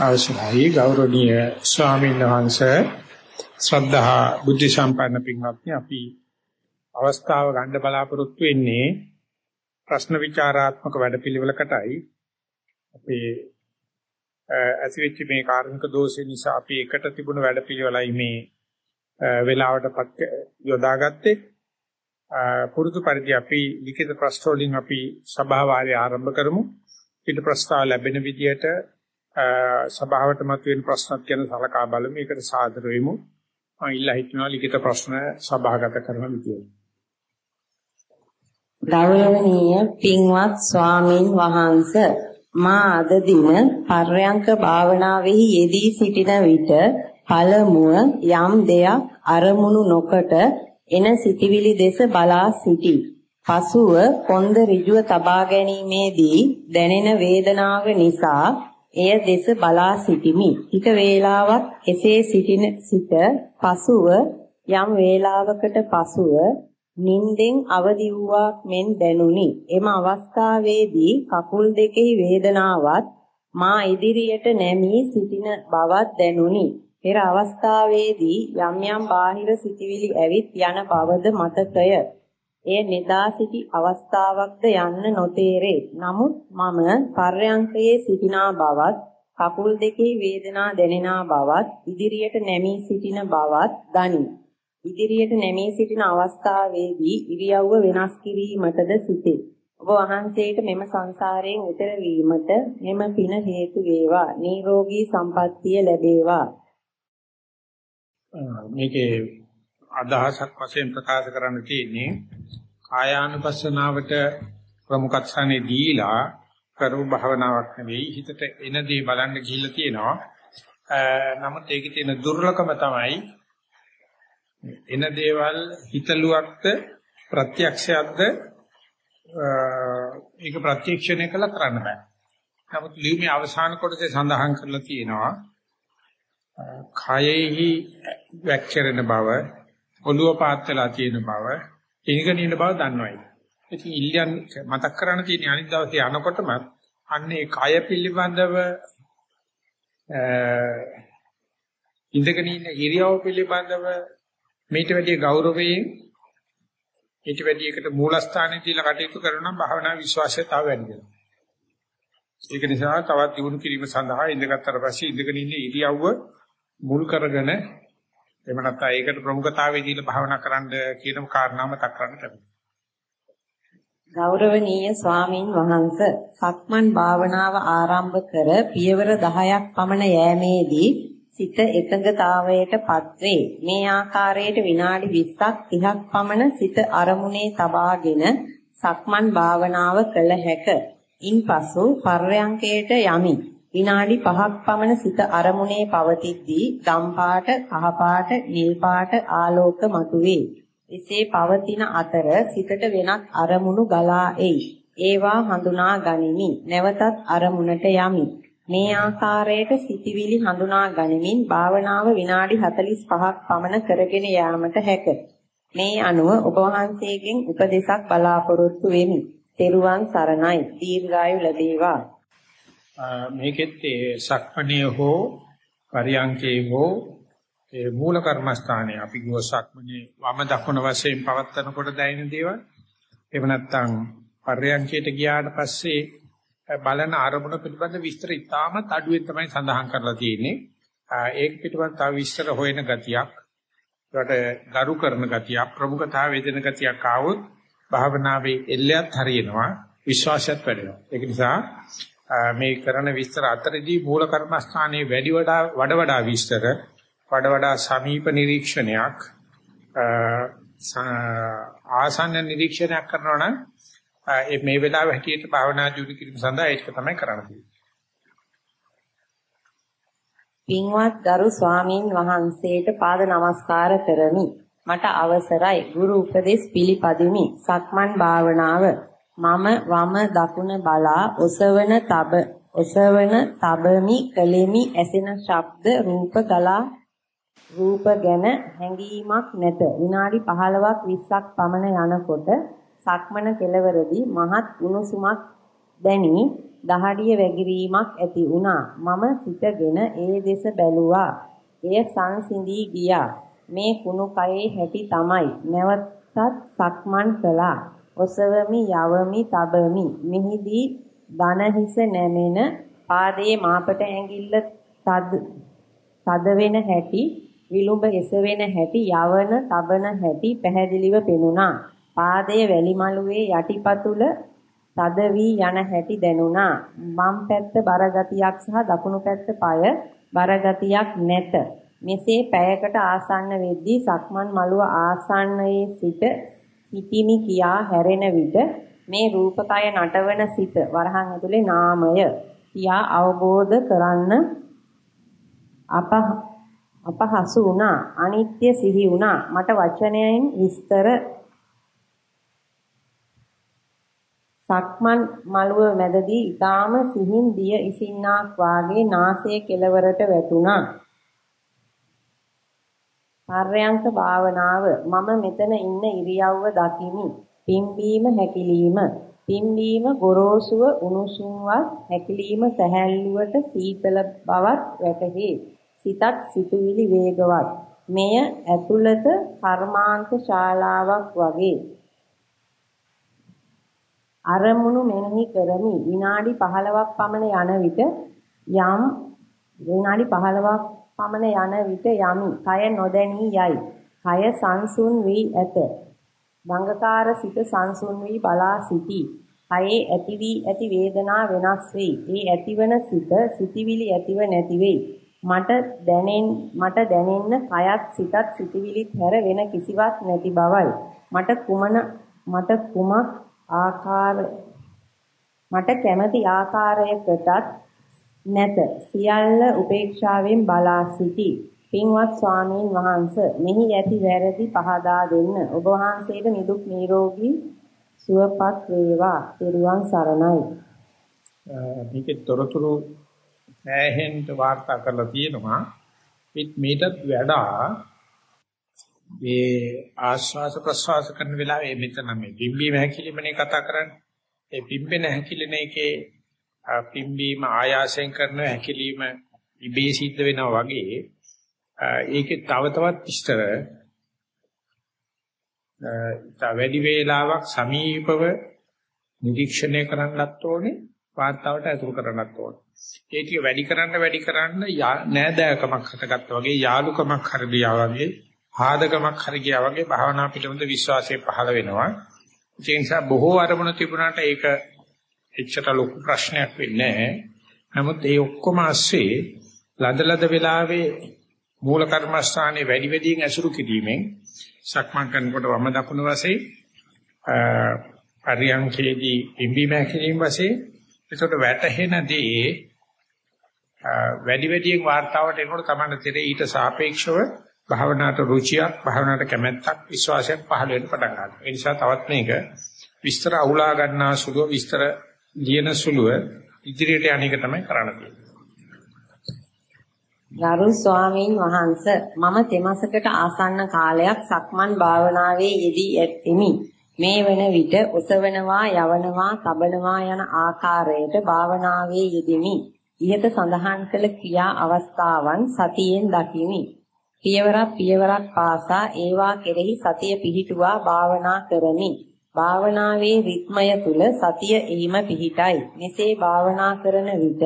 අවසරයි ගෞරවනීය ස්වාමීන් වහන්සේ ශ්‍රද්ධා බුද්ධ සම්පන්න පින්වත්නි අපි අවස්ථාව ගන්න බලාපොරොත්තු වෙන්නේ ප්‍රශ්න විචාරාත්මක වැඩපිළිවෙලකටයි. අපේ ඇතිවෙච්ච මේ කාර්මික දෝෂය නිසා අපි එකට තිබුණ වැඩපිළිවෙලයි මේ වෙලාවටපත් යොදාගත්තේ. පුරුදු පරිදි අපි ලිඛිත ප්‍රශ්න වලින් අපි සභාව වාරය ආරම්භ කරමු. ඊට ප්‍රස්තාව ලැබෙන විදියට සභාවට මතුවෙන ප්‍රශ්නත් ගැන සලකා බලමු. ඒකට සාදර වෙමු. මම ඉල්ලා හිටනවා ලිඛිත ප්‍රශ්න සභාගත කරන විදියට. ගෞරවනීය පින්වත් ස්වාමින් වහන්සේ මා අද දින පර්යංක භාවනාවෙහි යෙදී සිටින විට පළමුව යම් දෙයක් අරමුණු නොකොට එන සිටිවිලි දෙස බලා සිටි. පසුව කොන්ද ඍජුව තබා ගැනීමේදී දැනෙන වේදනාව නිසා එය දෙස බලා සිටිමි. ටික වේලාවක් එසේ සිටින සිට පසුව යම් වේලාවකට පසුව නින්දෙන් අවදි වූවක් මෙන් දැනුනි. එම අවස්ථාවේදී කකුල් දෙකෙහි වේදනාවත් මා ඉදිරියට නැමී සිටින බවක් දැනුනි. පෙර අවස්ථාවේදී යම් යම් බාහිර සිටිවිලි ඇවිත් යන බවද මතකය. එය නිදා සිටි අවස්ථාවක්ද යන්න නොතේරේ. නමුත් මම පර්යංකයේ සිටිනා බවත් කකුල් දෙකේ වේදනා දැනෙනා බවත් ඉදිරියට නැමී සිටින බවත් දනි. ඉදිරියට නැමී සිටින අවස්ථාවේදී ඉරියව්ව වෙනස් කිරීමටද සිටේ. ඔබ වහන්සේට මෙම සංසාරයෙන් ඈතර වීමට මෙම පින හේතු වේවා. නිරෝගී සම්පන්නිය ලැබේවා. මේකේ අදහසක් වශයෙන් ප්‍රකාශ කරන්න තියෙන්නේ කායානුපස්සනාවට ප්‍රමුඛත්වනේ දීලා කරු භාවනාවක් නෙවෙයි හිතට එන දේ බලන්න ගිහිල්ලා තියෙනවා. නමුත් ඒකේ තියෙන දුර්ලභම තමයි එන දේවල් හිතලුවක්ද ප්‍රත්‍යක්ෂයක්ද ඒක ප්‍රත්‍යක්ෂණය කළ කරන්න බෑ. නමුත් ලියුමේ අවසාන කොටසේ සඳහන් කරලා තියෙනවා කයෙහි වැක්චරන බව ඔළුව පාත් වෙලා තියෙන බව ඉනිකනින බව දන්නවයි. ඉතින් ඉල්ලයන් මතක් කරන්න තියෙන අනිත් දවසේ යනකොටම අන්නේ කය පිළිබඳව ඉඳගෙන ඉන්න ඉරියව් පිළිබඳව මේට වැඩි ගෞරවයෙන් ඊට වැඩි එකට මූලස්ථානයේ තියලා කටයුතු කරනවා භාවනා විශ්වාසය තව වැඩි වෙනවා. ඒක නිසා තවත් දියුණු කිරීම සඳහා ඉඳගත්තර පස්සේ ඉඳගෙන ඉන්න ඉරියව්ව මුල් කරගෙන එහෙම නැත්නම් ඒකට ප්‍රමුඛතාවය දීලා භාවනා කරන්න කියන කාරණාව මතක් කරන්න කැමතියි. ගෞරවනීය ස්වාමින් වහන්සේ සක්මන් භාවනාව ආරම්භ කර පියවර 10ක් පමණ යෑමේදී සිත එකඟතාවයට පත්වේ. මේ ආකාරයට විනාඩි 20ක් 30ක් පමණ සිත අරමුණේ තබාගෙන සක්මන් භාවනාව කළ හැක. ඉන්පසු පර්යංකයට යමි. විනාඩි 5ක් පමණ සිත අරමුණේ පවතිද්දී ගම් පාට, කහ පාට, නිල් පාට ආලෝක මතුවේ. එසේ පවතින අතර සිතට වෙනත් අරමුණු ගලා එයි. ඒවා හඳුනා ගනිමි. නැවතත් අරමුණට යමි. මේ ආකාරයට සිතිවිලි හඳුනා ගනිමින් භාවනාව විනාඩි 45ක් පමණ කරගෙන යාමට හැක. මේ අනුව ඔබ වහන්සේගෙන් උපදේශක් බලාපොරොත්තු වෙමි. තෙරුවන් සරණයි. දීර්ඝායු ලැබේවා. මේකෙත් ඒ සක්මණේ හෝ පරියංකේ හෝ ඒ මූල කර්මස්ථානයේ අපි ගිය සක්මණේ වම දකුණ වශයෙන් පවත්නකොට දැනෙන දේවල් එහෙම නැත්නම් පරියංකයට ගියාට පස්සේ බලන අරමුණ පිළිබඳ විස්තර ඉතාමත් අඩුවෙන් තමයි සඳහන් කරලා තියෙන්නේ. ඒක පිටපත් තව විස්තර හොයන ගතියක්, ඒකට ගරු කරන ගතියක්, ප්‍රමුඛතාව වේදන ගතියක් ආවොත් භාවනාවේ එල්ලයක් හරියනවා, විශ්වාසයත් වැඩෙනවා. ඒක නිසා මේ කරන විස්තර අතරදී මූල කර්මස්ථානයේ වැඩි වඩා වඩ වඩා විස්තර වඩ වඩා සමීප නිරීක්ෂණයක් ආසන්න නිරීක්ෂණයක් කරනවා නම් මේ වෙලාවේ හැටියට භාවනා ජීවිත කිරීම සඳහා ඒක තමයි කරන්න තියෙන්නේ. පින්වත් ගරු ස්වාමීන් වහන්සේට පාද නමස්කාර කරමි. මට අවසරයි ගුරු උපදෙස් පිළිපදිමි. සක්මන් භාවනාව මම වම දකුණ බලා ඔසවන තබ ඔසවන තබමි කලෙමි ඇසෙන ශබ්ද රූප ගලා රූප ගැන හැඟීමක් නැත විනාඩි 15ක් 20ක් පමණ යනකොට සක්මන කෙලවරදී මහත් උණුසුමක් දැනි දහඩිය වැగిරීමක් ඇති වුණා. මම සිටගෙන ඒ දෙස බැලුවා. එය සංසිඳී ගියා. මේ කුණු කයේ හැටි තමයි. නැවතත් සක්මන් කළා. ඔසවමි යවමි තබමි. මෙහිදී දන හිස නැමෙන පාදයේ මාපට ඇඟිල්ල තද තද වෙන හැටි විලුඹ එසවෙන හැටි යවන තබන හැටි පැහැදිලිව පෙනුණා. පාදයේ වැලි මළුවේ යටිපතුල තද වී යන හැටි දැනුණා. වම් පැත්ත බරගතියක් සහ දකුණු පැත්ත পায় බරගතියක් නැත. මෙසේ පැයකට ආසන්න වෙද්දී සක්මන් මළුව ආසන්නයේ සිට සිටිමි කියා හැරෙන විට මේ රූපකය නටවන සිත වරහන් ඇතුලේ නාමය කියා අවබෝධ කරන්න අප අපහසු වුණා. අනිත්‍ය සිහි වුණා. මට වචනයෙන් විස්තර සක්මන් මළුව මැදදී ඊටාම සිහින් දිය ඉසින්නාක් වාගේ නාසයේ කෙළවරට වැටුණා. පර්යංක භාවනාව මම මෙතන ඉන්න ඉරියව්ව දකිමි පිම්බීම හැකිලිම පිම්බීම ගොරෝසුව උණුසුම්වත් හැකිලිම සැහැල්ලුවට සීතල බවක් වැටහේ සිතත් සිතුවිලි වේගවත්. මෙය ඇතුළත කර්මාන්ත ශාලාවක් වගේ. අරමුණු මෙනෙහි කරමි. විනාඩි 15ක් පමණ යන විට යම් විනාඩි 15ක් පමණ යන විට යමි. කය නොදැනී යයි. කය සංසුන් වී ඇත. බංගකාර සිත සංසුන් වී බලා සිටී. කයේ ඇති වී ඇති වේදනා වෙනස් වෙයි. ඒ ඇතිවන සිත සිටිවිලි ඇතිව නැති වෙයි. මට දැනෙන් මට දැනෙන්න කයත් සිතත් සිටිවිලිත් හැර වෙන කිසිවක් නැති බවයි. මට කුමන මට කුමක් ආකාර මට කැමති ආකාරයකටත් නැත. සියල්ල උපේක්ෂාවෙන් බලා සිටි. පින්වත් ස්වාමීන් වහන්ස මෙහි ඇති වැරදි පහදා දෙන්න. ඔබ වහන්සේට නිදුක් නිරෝගී සුවපත් වේවා. ත්‍රිවන් සරණයි. මේකේ තොරතුරු ඈහෙන් වාර්තා කරලා තියෙනවා මේටත් වඩා මේ ආශ්වාස ප්‍රශ්වාස කරන වෙලාවේ මෙතන මේ පිම්බීම හැකිලිමනේ කතා කරන්නේ ඒ පිම්බෙන හැකිලෙන එකේ පිම්බීම ආයාසයෙන් කරන හැකිලිම ඉබේ සිද්ධ වෙනවා වගේ ඒකේ තව තවත් විස්තර තව වැඩි වේලාවක් සමීපව නිරීක්ෂණය කරන්නත් ඕනේ වාර්තාවට ඇතුළු කරන්නත් ඕනේ. ඒ ටික වැඩි කරන්න වැඩි කරන්න නෑදෑකමක් හටගත්තා වගේ යාලුකමක් හරියා වගේ ආදකමක් හරියා වගේ භාවනා පිළිබඳ විශ්වාසය පහළ වෙනවා. ඒ නිසා බොහෝ අරමුණු තිබුණාට ඒක එච්චර ලොකු ප්‍රශ්නයක් වෙන්නේ නැහැ. නමුත් ඒ ඔක්කොම ASCII ලදලද වෙලාවේ මූල කර්මස්ථානයේ වැඩි වැඩියෙන් ඇසුරු කිරීමෙන් සක්මන් කරනකොට වම දකුණ වශයෙන් පරියන්කේදී පිම්බීම හැකිරීම වශයෙන් ඒකට වැටහෙනදී වැඩි වැඩියෙන් වார்த்தාවට එනකොට තමයි තේරෙන්නේ ඊට සාපේක්ෂව භාවනාවට රුචියක් භාවනාවට කැමැත්තක් විශ්වාසයක් පහළ වෙන්න පටන් ගන්නවා. ඒ නිසා තවත් මේක විස්තර අහුලා ගන්නා සුළු විස්තර ලියන සුළුව ඉදිරියට යන්නේක තමයි කරන්න තියෙන්නේ. ගරු ස්වාමීන් වහන්ස මම තෙමසකට ආසන්න කාලයක් සක්මන් භාවනාවේ යෙදී ඇත්ෙමි. මේ වන විට ඔසවනවා යවනවා තබනවා යන ආකාරයට භාවනාවේ යෙදෙමි. ইহත සඳහන් කළ ක්‍රියා අවස්ථාවන් සතියෙන් දකිමි. පියවරක් පියවරක් පාසා ඒවා කෙරෙහි සතිය පිහිටුවා භාවනා කරමි. භාවනාවේ රිද්මය තුල සතිය එහිම පිහිටයි. මෙසේ භාවනා කරන විට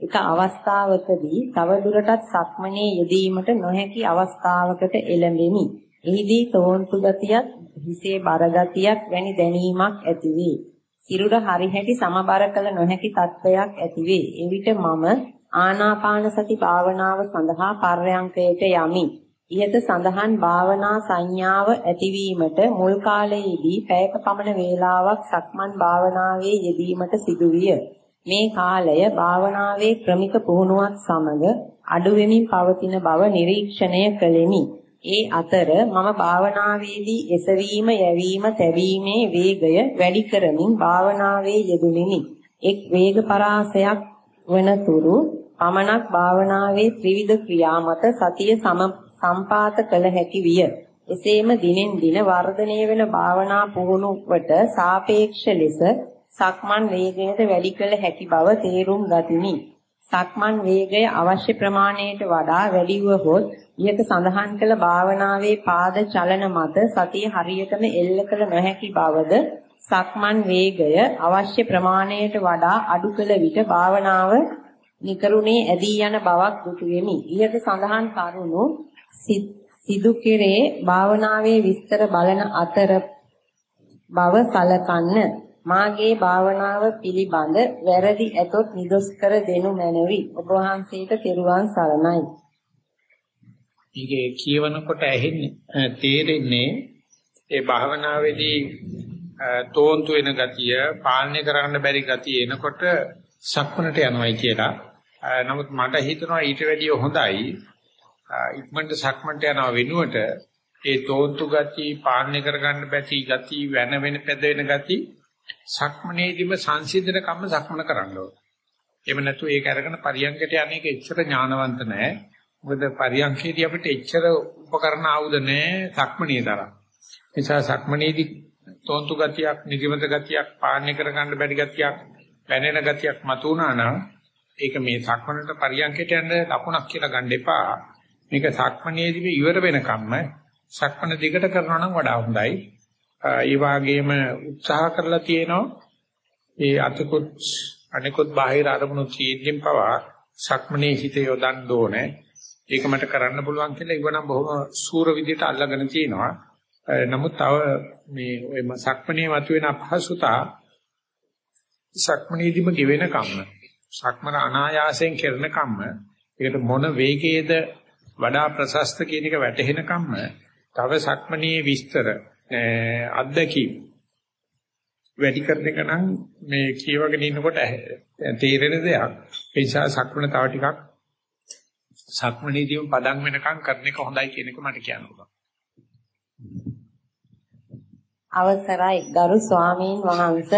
එක අවස්ථාවකදී තව දුරටත් සක්මනේ යෙදීමට නොහැකි අවස්ථාවකට එළඹෙමි. එහිදී තෝන්තු ගතියක් හිසේ බර ගතියක් වැනි දැනීමක් ඇතිවේ. සිරුර හරිහැටි සමබර කළ නොහැකි තත්වයක් ඇතිවේ. එවිට මම ආනාපාන සති භාවනාව සඳහා පර්යංකයට යමි. ইহත සඳහන් භාවනා සංඥාව ඇතිවීමට මුල් කාලයේදී පැයක පමණ වේලාවක් සක්මන් භාවනාවේ යෙදීමට සිදුවිය. මේ කාලය භාවනාවේ ක්‍රමික පුහුණුවක් සමග අඩු වෙමින් පවතින බව නිරීක්ෂණය කළෙමි. ඒ අතර මම භාවනාවේදී එසවීම යැවීම තැබීමේ වේගය වැඩි කරමින් භාවනාවේ යෙදුණෙමි. එක් වේග පරාසයක් වනතුරු පමණක් භාවනාවේ ත්‍රිවිධ ක්‍රියා මත සතිය සම්පාත කළ හැකි විය. එසේම දිනෙන් දින වර්ධනය වෙන භාවනා පුහුණුවට සාපේක්ෂ ලෙස සක්මන් වේගයද වැඩි කළ හැකි බව තේරුම් ගතිමි. සක්මන් වේගය අවශ්‍ය ප්‍රමාණයට වඩා වැඩි වුවහොත් ඊට සඳහන් කළ භාවනාවේ පාද චලන මත සතිය හරියටම එල්ල කළ නොහැකි බවද සක්මන් වේගය අවශ්‍ය ප්‍රමාණයට වඩා අඩු කළ විට භාවනාව නිකරුණේ ඇදී යන බවක් දුටු වෙමි. ඊට සඳහන් කරුණු සිදු කෙරේ භාවනාවේ විස්තර බලන අතර බව සලකන්න මාගේ භාවනාව පිළිබඳ වැරදි ඇතොත් නිදොස් කර දෙනු මැනවි. ඔබ වහන්සේට තෙරුවන් සරණයි. ඊගේ කියවනකොට ඇහෙන්නේ තේරෙන්නේ ඒ භාවනාවේදී තෝන්තු වෙන ගතිය, පාලනය කරන්න බැරි ගතිය එනකොට සක්මනට යනවායි කියලා. නමුත් මට හිතෙනවා ඊට වැඩිය හොඳයි ඉක්මනට සක්මන්ට යනවා වෙනුවට ඒ තෝන්තු ගති, පාලනය කරගන්න බැති ගති, වෙන වෙන පැද වෙන ගති සක්මනේදීම සංසිඳන කම්ම සක්මන කරන්න ඕන. එහෙම නැතු ඒක අරගෙන පරියන්කට යන්නේක එච්චර ඥානවන්ත නැහැ. මොකද පරියන්කේදී අපිට එච්චර උපකරණ ආයුධ නැහැ සක්මනේ තරම්. නිසා සක්මනේදී තෝන්තු ගතියක්, නිදිමත ගතියක්, පාලනය කරගන්න බැරි ගතියක්, පැනෙන ගතියක් මතුණා නම් ඒක මේ සක්මනට පරියන්කයට යන්න ලකුණක් කියලා ගන්න එපා. මේක සක්මනේදී ඉවර වෙනකම්ම සක්මන දිගට කරනවා නම් වඩා හොඳයි. ඒ වගේම උත්සාහ කරලා තියෙනවා ඒ අතකොත් අනිකොත් බාහිර අරමුණු තියෙද්දින් පවා සක්මනේ හිත යොදන්න ඕනේ. ඒක මට කරන්න පුළුවන් කියලා ඉවනම් බොහොම සූර විදිහට අල්ලගෙන තියෙනවා. නමුත් තව මේ ඔය සක්මනේ මතුවෙන අපහසුතා සක්මනේදීම ගෙවෙන කම්ම සක්මන අනායාසයෙන් කරන කම්ම ඒකට මොන වේගයේද වඩා ප්‍රශස්ත කියන එක වැටහෙන කම්ම තව සක්මනේ විස්තර අත්දැකීම් වැඩි කරන එක නම් මේ කියවගෙන ඉන්නකොට තේරෙන දෙයක්. ඒ නිසා සක්මන තව ටිකක් සක්මනේදීම පදම් වෙනකම් කරන එක හොඳයි කියන එක මට කියන්න පුළුවන්. අවසරයි ගරු ස්වාමීන් වහන්ස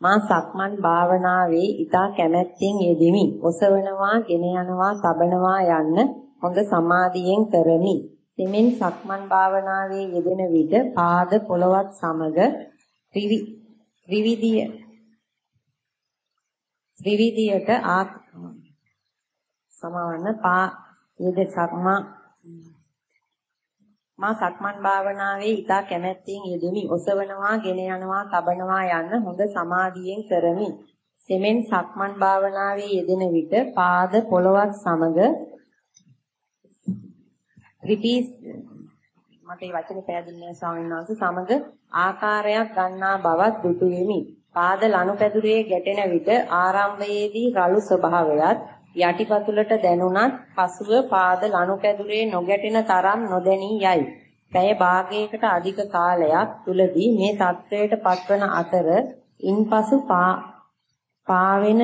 මා සක්මන් භාවනාවේ ඊටා කැමැත්තෙන් යෙදෙමි. ඔසවනවා, ගෙන යනවා, තබනවා යන්න හොඳ සමාධියෙන් කරමි. සෙමින් සක්මන් භාවනාවේ යෙදෙන විට පාද පොළවත් සමග ත්‍රිවිධිය ත්‍රිවිධියට ආ සමවන්න පා යෙද සක්මා මා සක්මන් භාවනාවේ ඊටා කැමැත්තෙන් යෙදුනි ඔසවනවා ගෙන යනවා තබනවා යන්න හොඳ සමාධියෙන් කරමි සෙමෙන් සක්මන් භාවනාවේ යෙදෙන විට පාද පොළවත් සමග ත්‍රිපීස් මට මේ වචනේ පැහැදිලි නෑ ස්වාමීන් වහන්සේ සමග ආකාරයක් ගන්නා බවත් දුටු වෙමි. පාද ලනුපැදුරේ ගැටෙන විට ආරම්භයේදී රළු ස්වභාවයත් යටිපතුලට දැනුණත් පසුව පාද ලනුපැදුරේ නොගැටෙන තරම් නොදැනී යයි. පැය භාගයකට අධික කාලයක් තුලදී මේ තත්වයට පත්වන අතර ඉන්පසු පාවෙන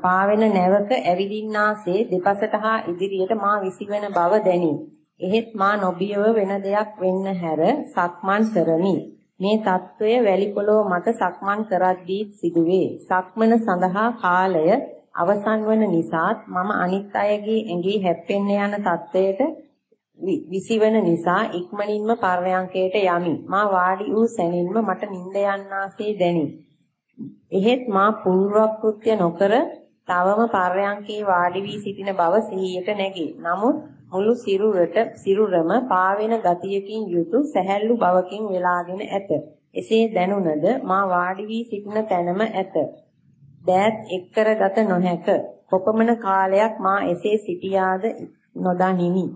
පාවෙන නැවක ඇවිදින්නාසේ දෙපසට හා ඉදිරියට මා විසිවන බව දැනේ. එහෙත් මා නොබියව වෙන දෙයක් වෙන්න හැර සක්මන් කරමි. මේ తত্ত্বය වැලිකොළව මත සක්මන් කරද්දී සිදුවේ. සක්මන සඳහා කාලය අවසන් වන නිසාත් මම අනිත් අයගේ ඇඟේ හැප්පෙන්න යන తত্ত্বයට විසිවන නිසා ඉක්මනින්ම පර්යංකයට යමි. මා වාඩි වූ සැනින්ම මට නිින්ද යන්නාසේ දැනේ. එහෙත් මා පූර්වක්‍ෘත්‍ය නොකර තවම පර්යංකේ වාඩි වී සිටින බව සිහියට නැගේ. නමුත් මුළු සිරුරට සිරුරම පාවෙන ගතියකින් යුතු සැහැල්ලු බවකින් වෙලාගෙන ඇත. එසේ දැනුණද මා වාඩි වී සිටින තැනම ඇත. දෑත් එක්කරගත නොහැක. කොපමණ කාලයක් මා එසේ සිටියාද නොදනිමි.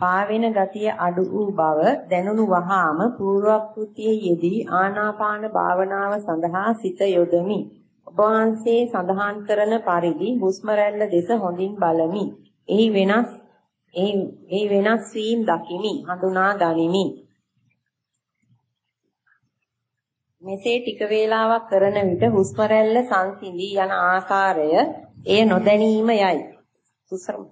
පාවෙන ගතිය අඩු වූ බව දැනුණු වහාම පූර්වක්‍ෘතියේ යෙදී ආනාපාන භාවනාව සඳහා සිත යොදමි. ඔබ වහන්සේ සඳහන් කරන පරිදි හුස්ම රැල්ල දෙස හොඳින් බලමි. එහි වෙනස් ඒ ඒ වෙනස් වීම දකිමි හඳුනා ගනිමි මෙසේ ටික වේලාවක් කරන විට හුස්ම රැල්ල සංසිඳී යන ආකාරය එය නොදැනීම යයි.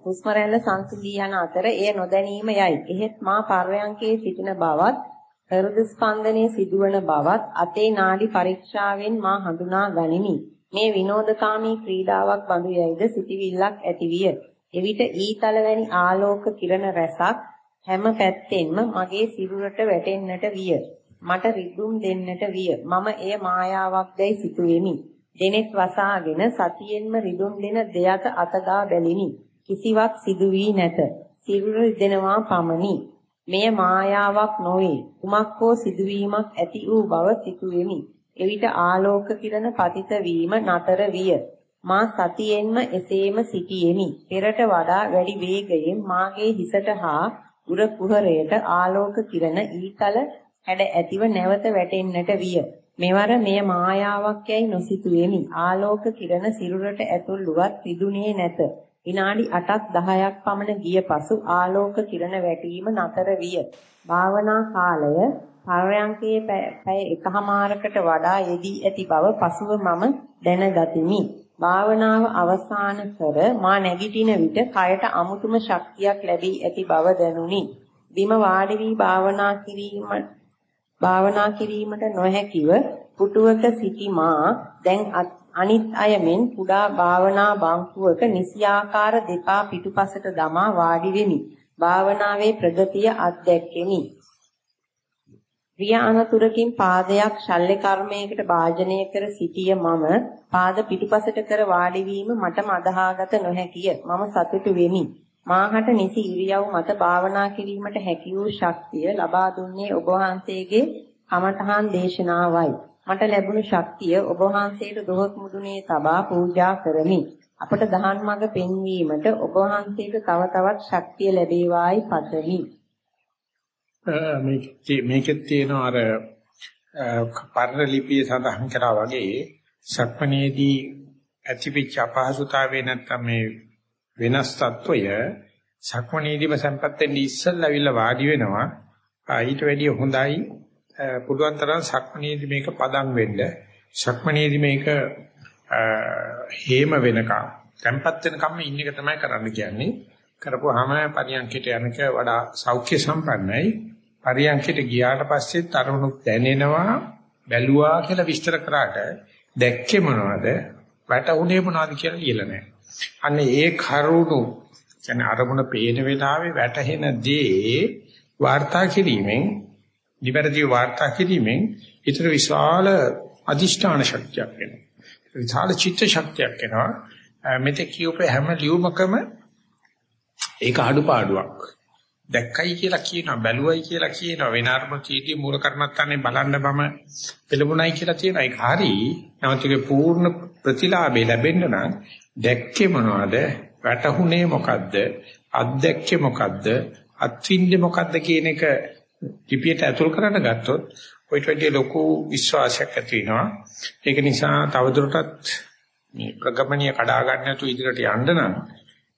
හුස්ම රැල්ල සංසිඳී යන අතර එය නොදැනීම යයි. එහෙත් මා පර්යංකේ සිටින බවත් හෘද ස්පන්දනයේ සිදුවන බවත් අතේ නාඩි පරීක්ෂාවෙන් මා හඳුනා ගනිමි මේ විනෝදකාමී ක්‍රීඩාවක් බඳු යයිද සිටිවිල්ලක් ඇතිවිය එවිට ඊතල වැනි ආලෝක කිරණ රැසක් හැම පැත්තෙන්ම මගේ සිරුරට වැටෙන්නට විය. මට රිදුම් දෙන්නට විය. මම එය මායාවක් දැයි සිතුවෙමි. දෙනෙත් වසාගෙන සතියෙන්ම රිදුම් දෙන දෙයක අතගා බැලිනි. කිසිවක් සිදු වී නැත. සිරුර රිදෙනවා පමණි. මෙය මායාවක් නොවේ. කුමක් හෝ සිදුවීමක් ඇති වූ බව සිතුවෙමි. එවිට ආලෝක කිරණ පතිත වීම නතර විය. මා සතියෙන්ම එසේම සිටියෙමි. පෙරට වඩා වැඩි වේගයෙන් මාගේ හිසට හා උර කුහරයට ආලෝක කිරණ ඊතල හැඩ ඇතිව නැවත වැටෙන්නට විය. මෙවර මෙය මායාවක් යයි නොසිතුවෙමි. ආලෝක කිරණ සිරුරට ඇතුල්ුවත් රිදුනේ නැත. විනාඩි 8ක් 10ක් පමණ ගිය පසු ආලෝක කිරණ වැටීම නතර විය. භාවනා කාලය පරයන්කේ පැය එකහමාරකට වඩා යෙදී ඇති බව පසුව මම දැනගතිමි. භාවනාව අවසන් කර මා නැගිටින විට කයට අමුතුම ශක්තියක් ලැබී ඇති බව දැනුනි. බිම වාඩි වී භාවනා කිරීම භාවනා කිරීමට නොහැකිව පුටුවක සිටි මා දැන් අනිත් අය මෙන් කුඩා භාවනා බංකුවක නිසියාකාර දෙපා පිටුපසට දමා වාඩි වෙමි. භාවනාවේ ප්‍රගතිය අත්දැක්කෙමි. ක්‍රිය අනතුරකින් පාදයක් ශල්්‍ය කර්මයකට භාජනය කර සිටිය මම පාද පිටුපසට කර වාඩි වීම මටම අදහාගත නොහැකිය. මම සතුටු වෙමි. මාහට නිසි ඉරියව් මත භාවනා කිරීමට හැකි වූ ශක්තිය ලබා දුන්නේ ඔබ වහන්සේගේ කමඨහන් දේශනාවයි. මට ලැබුණු ශක්තිය ඔබ වහන්සේට දොහොත් මුදුනේ තබා පූජා කරමි. අපට දහන් මඟ පෙන්වීමට ඔබ වහන්සේට තව තවත් ශක්තිය ලැබේවායි පතමි. මේකෙත් තියෙන අර පරණ ලිපියේ සඳහන් කරා වගේ සක්මණේදී ඇතිවෙච්ච අපහසුතාවේ නැත්තම් මේ වෙනස් తত্ত্বය සක්මණේදීම සම්පත්තෙන් ඉස්සල්ලාවිල්ලා වාඩි වෙනවා ඊට වැඩිය හොඳයි පුළුවන් තරම් සක්මණේදී මේක පදම් වෙන්න. සක්මණේදී මේක හේම වෙනකම් tempat වෙනකම් ඉන්න එක තමයි කරන්න කියන්නේ. කරපුවාම පරියන්කිට යනක වඩා සෞඛ්‍ය සම්පන්නයි. පරියන්කිට ගියාට පස්සේ තරමුණු දැනෙනවා බැලුවා කියලා විස්තර කරාට දැක්කේ මොනවද? වැටුනේ මොනවද කියලා ලියලා නැහැ. අන්න ඒ කරුණු කියන්නේ අරමුණ පේන වෙලාවේ වැටහෙන දේ වාර්තා කිරීමෙන් නිවැරදිව වාර්තා කිරීමෙන් ඊටර විශාල අදිෂ්ඨාන ශක්තියක් වෙනවා. විශාල චිත්ත ශක්තියක් එනවා. මෙතෙක් කියූප හැම ලියුමකම ඒක අඩුපාඩුවක්. දැක්කයි කියලා කියනවා බැලුවයි කියලා කියනවා වෙන අර්මචීටි මූල කර්මත්තානේ බලන්න මම පෙළඹුණයි කියලා තියෙනවා ඒක හරි නමුත් පූර්ණ ප්‍රතිලාභය ලැබෙන්න නම් දැක්කේ මොනවද වැටහුනේ මොකද්ද අත්දැක්කේ මොකද්ද අත්විඳේ මොකද්ද කියන එක ලිපියට ඇතුල් කරන්න ගත්තොත් ඔයිට වැඩි ලොකු විශ්වාසයක් ඇති වෙනවා. ඒක නිසා තවදුරටත් මේ ප්‍රගමණීය කඩා ගන්න නැතු ඉදිරියට යන්න නම්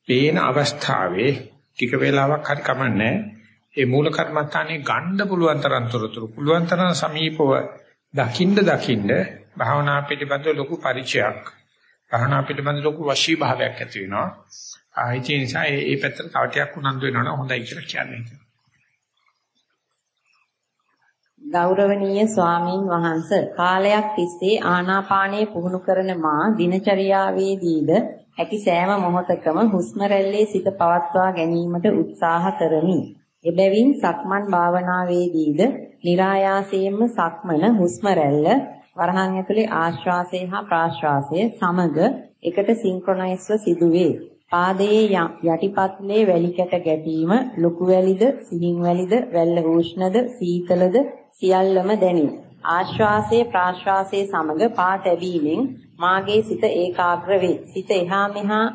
පේන අවස්ථාවේ ටික වේලාවක් හරි කමන්නේ ඒ මූල කර්මස්ථානේ ගන්න පුළුවන් තරම් තොරතුරු. පුළුවන් තරම් සමීපව දකින්න දකින්න භාවනා පිළිබඳව ලොකු පරිචයක් භාවනා පිළිබඳව ලොකු වශී භාවයක් ඇති වෙනවා. ආයිති නිසා ඒ ඒ පැත්තට තව ටිකක් උනන්දු වෙනවනම් හොඳයි කියලා කියන්නේ. ගෞරවනීය ස්වාමින් වහන්ස කාලයක් තිස්සේ ආනාපානය පුහුණු කරන මා දිනචරියාවේදීද හැකි සෑම මොහොතකම හුස්ම රැල්ලේ සිත පවත්වා ගැනීමට උත්සාහ කරමි. එබැවින් සක්මන් භාවනාවේදීද નિરાයාසයෙන්ම සක්මන හුස්ම රැල්ල වරහන් ඇතුලේ ආශ්වාසය හා ප්‍රාශ්වාසය සමග එකට සින්ක්‍රොනයිස්ව සිදුවේ. පාදයේ යටිපත්ලේ වැලි කැට ගැටීම ලොකු වැලිද සිහින් වැලිද වැල්ල උෂ්ණද සීතලද සියල්ලම දැනේ. ආශ්වාසයේ ප්‍රාශ්වාසයේ සමග පා තැබීමෙන් මාගේ සිත ඒකාග්‍ර වේ. සිත එහා මෙහා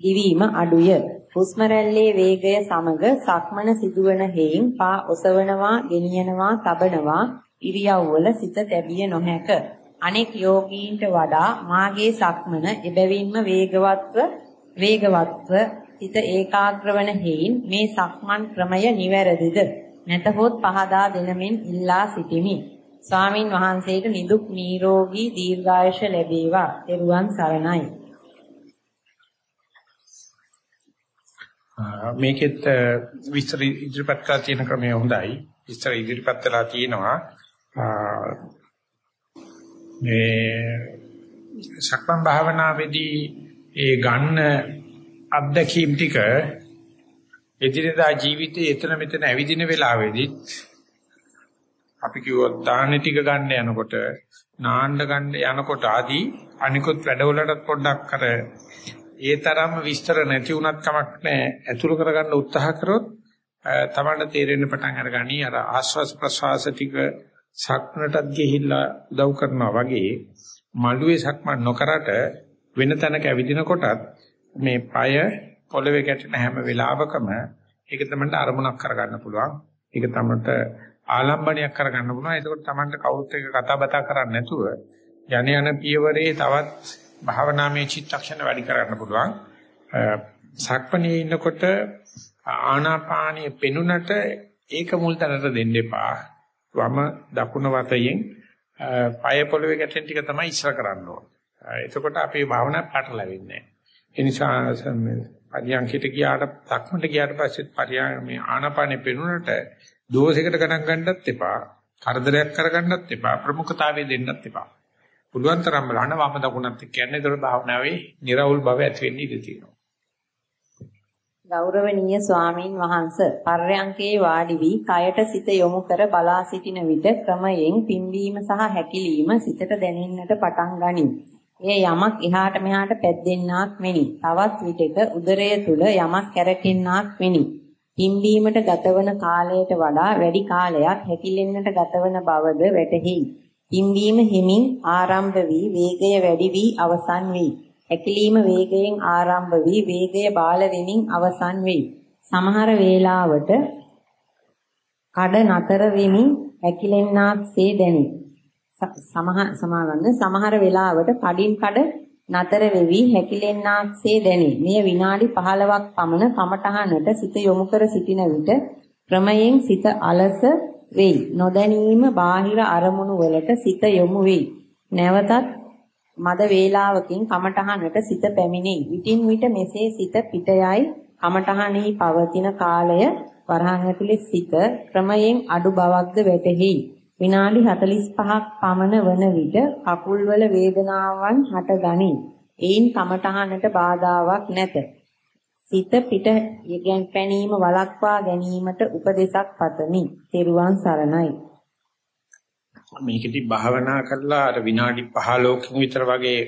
දිවීම අඩුය. හුස්ම රැල්ලේ වේගය සමග සක්මන සිදුවන හේයින් පා ඔසවනවා, ගෙනියනවා, තබනවා ඉරියව්වල සිත තැබිය නොහැක. අනෙක් යෝගීන්ට වඩා මාගේ සක්මන එබැවින්ම වේගවත්ව වේගවත්ව සිත ඒකාග්‍ර වන හේයින් මේ සක්මන් ක්‍රමය නිවැරදිද නැතහොත් පහදා දෙනමින් ඉල්ලා සිටිමි. ස්වාමින් වහන්සේට නිදුක් නිරෝගී දීර්ඝායුෂ ලැබේවා. ත්වන් සරණයි. මේකෙත් විස්තර ඉදිරිපත් කරලා තියෙන ක්‍රමය හොඳයි. විස්තර ඉදිරිපත් කරලා තියෙනවා. මේ සක්මන් භාවනාවේදී ඒ ගන්න අත්දැකීම් ටික එදිනදා ජීවිතයේ එතන මෙතන ඇවිදින වෙලාවේදීත් අපි කිව්වොත් දාහනේ ටික ගන්න යනකොට නාන්න ගන්න යනකොට ආදී අනිකුත් වැඩවලට පොඩ්ඩක් අර ඒ තරම්ම විස්තර නැති වුණත් කමක් නැහැ. ඇතුළු කරගන්න උත්සාහ කරොත් තමන්ට තේරෙන්න පටන් අරගනි. අර ආස්වාස් ප්‍රසවාස ටික සක්නටත් ගිහිල්ලා උදව් කරනවා වගේ මළුවේ සක්මන් නොකරට වෙන තැනක ඇවිදිනකොටත් මේ পায় පොළවේ ගැටෙන හැම වෙලාවකම ඒක තමයි අරමුණක් කරගන්න පුළුවන්. ඒක තමයි ආලම්බණයක් කරගන්න පුළුවන්. ඒකෝට තමයි කවුරුත් එක්ක කතා බතා කරන්නේ නැතුව යන යන පියවරේ තවත් භාවනාමය චිත්තක්ෂණ වැඩි කරගන්න පුළුවන්. සක්පණේ ඉන්නකොට ආනාපානිය පෙනුනට ඒක මුල් තැනට දෙන්න එපා. වම දකුණ වතයෙන් පය පොළවේ ගැටෙන ටික තමයි ඉස්සර කරන්න ඕන. එතකොට අපේ භාවනාව පටලැවෙන්නේ නැහැ. ඒ නිසා පරියන්කිට ගියාට සක්මන්ට ගියාට පස්සේ පරියන් මේ ආනාපානෙ පෙනුනට දෝෂයකට ගණන් ගන්නත් එපා. කරදරයක් කරගන්නත් එපා. ප්‍රමුඛතාවය දෙන්නත් එපා. පුළුවන් තරම් බලන්න වම දකුණත් කියන්නේ ඒතර භාවනාවේ निराවුල් භාවය ඇති වෙන්න ඉඩ තියෙනවා. ගෞරවනීය ස්වාමින් වහන්ස පර්යංකේ වාඩි වී කයට සිත යොමු කර බලා සිටින විට ක්‍රමයෙන් පිම්බීම සහ හැකිලීම සිතට දැනෙන්නට පටන් ගනී. එය යමක් එහාට මෙහාට පැද්දෙන්නාක් මෙනි. තවත් විටක උදරය තුල යමක් කැරකෙන්නාක් මෙනි. පිම්බීමට ගතවන කාලයට වඩා වැඩි කාලයක් හැකිලෙන්නට ගතවන බවද වැටහි. පිම්බීම හිමින් ආරම්භ වී වේගය වැඩි වී අවසන් වේ. හැකිලීම වේගයෙන් ආරම්භ වී වේගය බාල වෙමින් අවසන් වේ. සමහර වේලාවට කඩ නතර වෙමින් හැකිලෙන්නාක්සේ දැනේ. සමහ සමාවන්න සමහර වෙලාවට කඩින් කඩ නතර වෙවි හැකිලෙන්නාක්සේ දැනේ. මෙය විනාඩි 15ක් පමණ කමටහනට සිත යොමු කර සිටින විට ක්‍රමයෙන් සිත අලස වෙයි. නොදැනීම බාහිර අරමුණු වලට සිත යොමු වෙයි. නැවතත් මද වේලාවකින් කමඨහනට සිත පැමිණෙයි. විටින් විට මෙසේ සිත පිටයයි කමඨහනෙහි පවතින කාලය වරහන් ඇතුලේ සිත ක්‍රමයෙන් අඩු බවක්ද වැටහෙයි. විනාඩි 45ක් පමණ වන විට කකුල්වල වේදනාවන් හටගනී. එයින් කමඨහනට බාධාවක් නැත. සිත පිට යගන් පැනීම වළක්වා ගැනීමට උපදේශක් පතමි. තෙරුවන් සරණයි. මේකෙදි භාවනා කරලා අර විනාඩි 15කින් විතර වගේ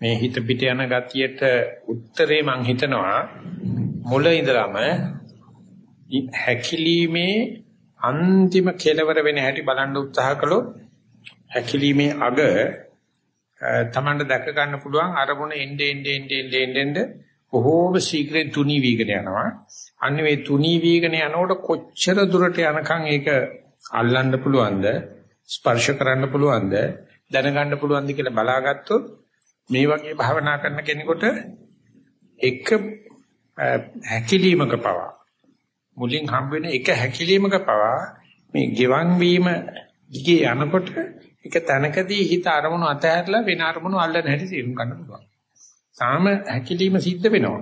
මේ හිත පිට යන ගතියට උත්තරේ මං හිතනවා මුල ඉඳලම හැකිලීමේ අන්තිම කෙලවර වෙන හැටි බලන්න උත්සාහ කළොත් හැකිලීමේ අග තමන්ට දැක ගන්න පුළුවන් අරමුණ එnde ende ende ende ende බොහෝම ශීඝ්‍රයෙන් තුනී වීගෙන යනවා. අන්න මේ තුනී වීගෙන යනකොට කොච්චර දුරට යනකම් ඒක අල්ලන්න පුළුවන්ද ස්පර්ශ කරන්න පුළුවන්ද දැනගන්න පුළුවන්ද කියලා බලාගත්තොත් මේ වගේ භාවනා කරන කෙනෙකුට එක හැකිලීමක පවා මුලින් හම් වෙන එක හැකිලීමක පවා මේ ගෙවන් වීම දිගේ යනකොට එක තැනකදී හිත අරමුණු අතහැරලා වෙන අරමුණු අල්ලන හැටි තේරුම් ගන්න පුළුවන්. තාම හැකිලීම සිද්ධ වෙනවා.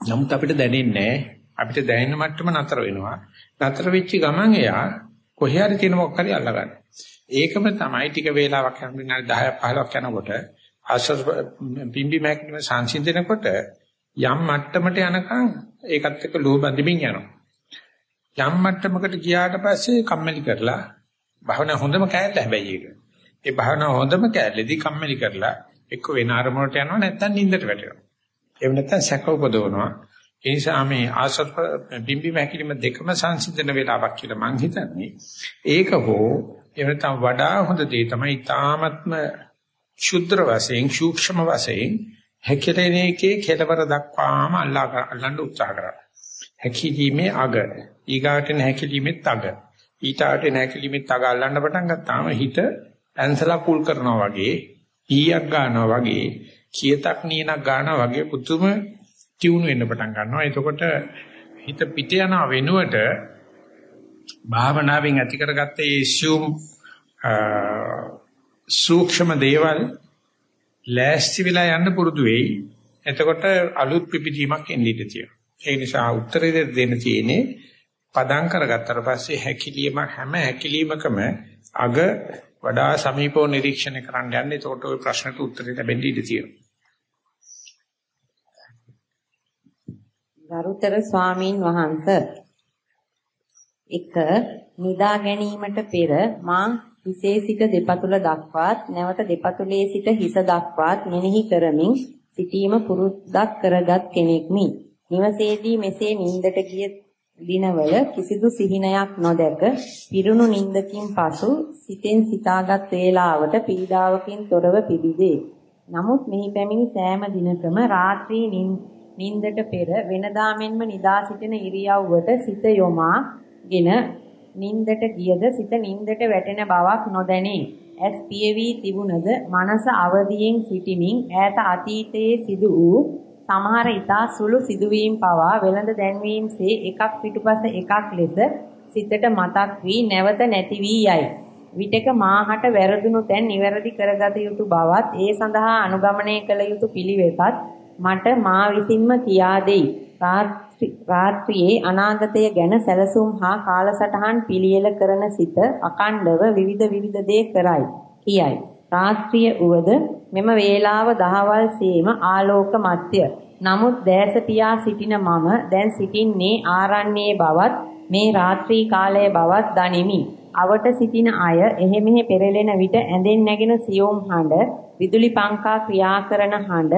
නමුත් අපිට දැනෙන්නේ අපිට දැනෙන මට්ටම නතර වෙනවා. නතර වෙච්ච ගමන් එයා කොහේ හරි තියෙන මොකක් හරි අල්ලගන්න. ඒකම තමයි ටික වේලාවක් යන විනාඩි 10ක් 15ක් යනකොට ආශ්‍රව පිම්බි මැක්නිම සංසිඳනකොට යම් මට්ටමට යනකම් ඒකත් එක්ක ලෝභ බඳිමින් යනවා. යම් මට්ටමකට ගියාට පස්සේ කම්මැලි කරලා භාවනා හොඳම කෑල්ල හැබැයි ඒක. ඒ භාවනා හොඳම කෑල්ලේදී කම්මැලි කරලා එක්ක වෙන අරමුණට යනවා නැත්නම් නිින්දට වැටෙනවා. එහෙම නැත්නම් සැක උපදවනවා. ඒ නිසා මේ ආසත් බිම්බි මහැකිලිම දෙකම සංසිඳන වෙලාවක් කියලා මං හිතන්නේ. ඒක හෝ එහෙම නැත්නම් වඩා හොඳ දේ තමයි තාමත්ම ශුද්ධ වශයෙන් සූක්ෂම වශයෙන් හැකිලෙන එකේ කෙලවර දක්වාම අල්ලා අල්ලන්න උත්සාහ කරා. හැකිලීමේ අග ඊගාටන හැකිලීමේ තග ඊටාට නැකිලිමේ තග අල්ලන්න පටන් ගත්තාම හිත ඇන්සලා කුල් කරනවා වගේ ඊයක් ගන්නවා වගේ කියතක් නියනක් ගන්නවා වගේ පුදුම ටියුන් වෙන්න පටන් ගන්නවා. එතකොට හිත පිට යන වෙනුවට භාවනාවෙන් ඇති කරගත්ත ඒ assume සූක්ෂම දේවල් ලෑස්ති වෙලා යන්න පුරුදු වෙයි. එතකොට අලුත් පිපිදීමක් එන්නේ තියෙනවා. ඒ නිසා උත්තරේ දෙන්න තියෙන්නේ පදම් කරගත්තට පස්සේ හැකිලිම හැම හැකිලීමකම අග වඩා සමීපව නිරීක්ෂණය කරන්න යන්නේ. එතකොට ওই ප්‍රශ්නට උත්තරේ ලැබෙන්න ඉඩ තියෙනවා. ගරුතර ස්වාමීන් වහන්ස එක නිදා ගැනීමට පෙර මා හිසේ සිට දෙපතුල දක්වාත් නැවත දෙපතුලේ සිට හිස දක්වාත් මෙනෙහි කරමින් සිටීම පුරුද්දක් කරගත් කෙනෙක්මි. නිවසේදී මෙසේ නිින්දට ගිය දිනවල කිසිදු සිහිනයක් නොදැක පිරුණු නිින්දකින් පසු සිතෙන් සිතාගත් වේලාවට පීඩාවකින් තොරව පිබිදේ. නමුත් මෙහි පැමිණි සෑම දිනකම රාත්‍රී නිින්දට පෙර වෙනදා මෙන්ම නිදා සිටින ඉරියව්වට සිත යොමාගෙන නින්දට ගියද සිත නින්දට වැටෙන බවක් නොදැනේ. ඇස් පියවි තිබුණද මනස අවදියෙන් සිටිමින් ඈත අතීතයේ සිදු වූ සමහර ඊතා සුළු සිදුවීම් පවා වෙළඳ දැන්වීමසේ එකක් පිටුපස එකක් ලෙස සිතට මතක් වී නැවත නැති වී යයි. විටක මාහට වැරදුණු තැන් නිවැරදි කරගත යුතු බවත් ඒ සඳහා අනුගමනය කළ යුතු පිළිවෙතත් මට මා විසින්ම කියා දෙයි. රාත්‍රියේ අනාගතය ගැන සැලසුම් හා කාලසටහන් පිළියෙල කරන සිත අකණ්ඩව විවිධ විවිධ දේ කරයි කියයි. රාත්‍රිය උවද මෙම වේලාව දහවල් සීම ආලෝක මැත්‍ය. නමුත් දැස පියා සිටින මම දැන් සිටින්නේ ආරණ්‍යයේ බවත් මේ රාත්‍රී කාලයේ බවත් දනිමි. අවට සිටින අය එහෙ මෙහෙ පෙරලෙන විට ඇඳෙන් නැගෙන සියුම් හඬ, විදුලි පංකා ක්‍රියා කරන හඬ,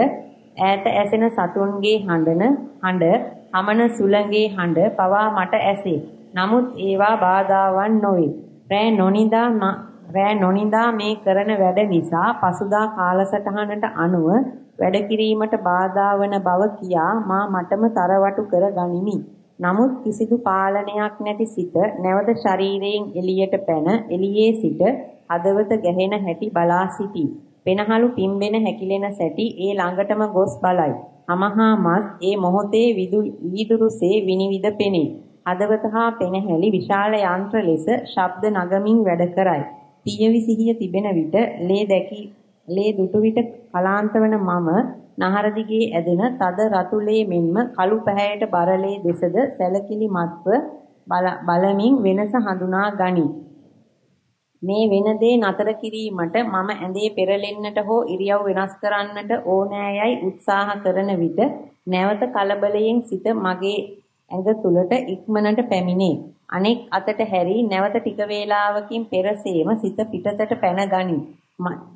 ඈත ඇසෙන සතුන්ගේ හඬන හඬ අමන සුළඟේ හඬ පවා මට ඇසේ. නමුත් ඒවා බාධාවන් නොවේ. රෑ නොනිදා රෑ නොනිදා මේ කරන වැඩ නිසා පසුදා කාලසටහනට අනුව වැඩ කිරීමට බාධා වන බව කියා මා මටම තරවටු කර ගනිමි. නමුත් කිසිදු පාලනයක් නැති සිත නැවත ශරීරයෙන් එළියට පැන එළියේ සිට හදවත ගැහෙන හැටි බලා සිටී. පෙනහළු පිම්බෙන හැකිලෙන සැටි ඒ ළඟටම ගොස් බලයි. අමහා මස් ඒ මොහොතේ වීදුරුසේ විනිවිද පෙනේ. හදවත හා පෙනහැලි විශාල යන්ත්‍ර ලෙස ශබ්ද නගමින් වැඩ කරයි. පියවි සිහිය තිබෙන විට ලේ දැකි ලේ දුටු විට කලාන්ත වන මම නහර දිගේ ඇදෙන තද රතු ලේ මෙන්ම කළු පැහැයට බරලේ දෙසද සැලකිලිමත්ව බලමින් වෙනස හඳුනා ගනී. මේ වෙන දේ නතර කිරීමට මම ඇඳේ පෙරලෙන්නට හෝ ඉරියව් වෙනස් කරන්නට ඕනෑයයි උත්සාහ කරන විට නැවත කලබලයෙන් සිත මගේ ඇඟ තුලට ඉක්මනට පැමිණේ. අනෙක් අතට හැරී නැවත ටික වේලාවකින් පෙරසේම සිත පිටතට පැන ගනි.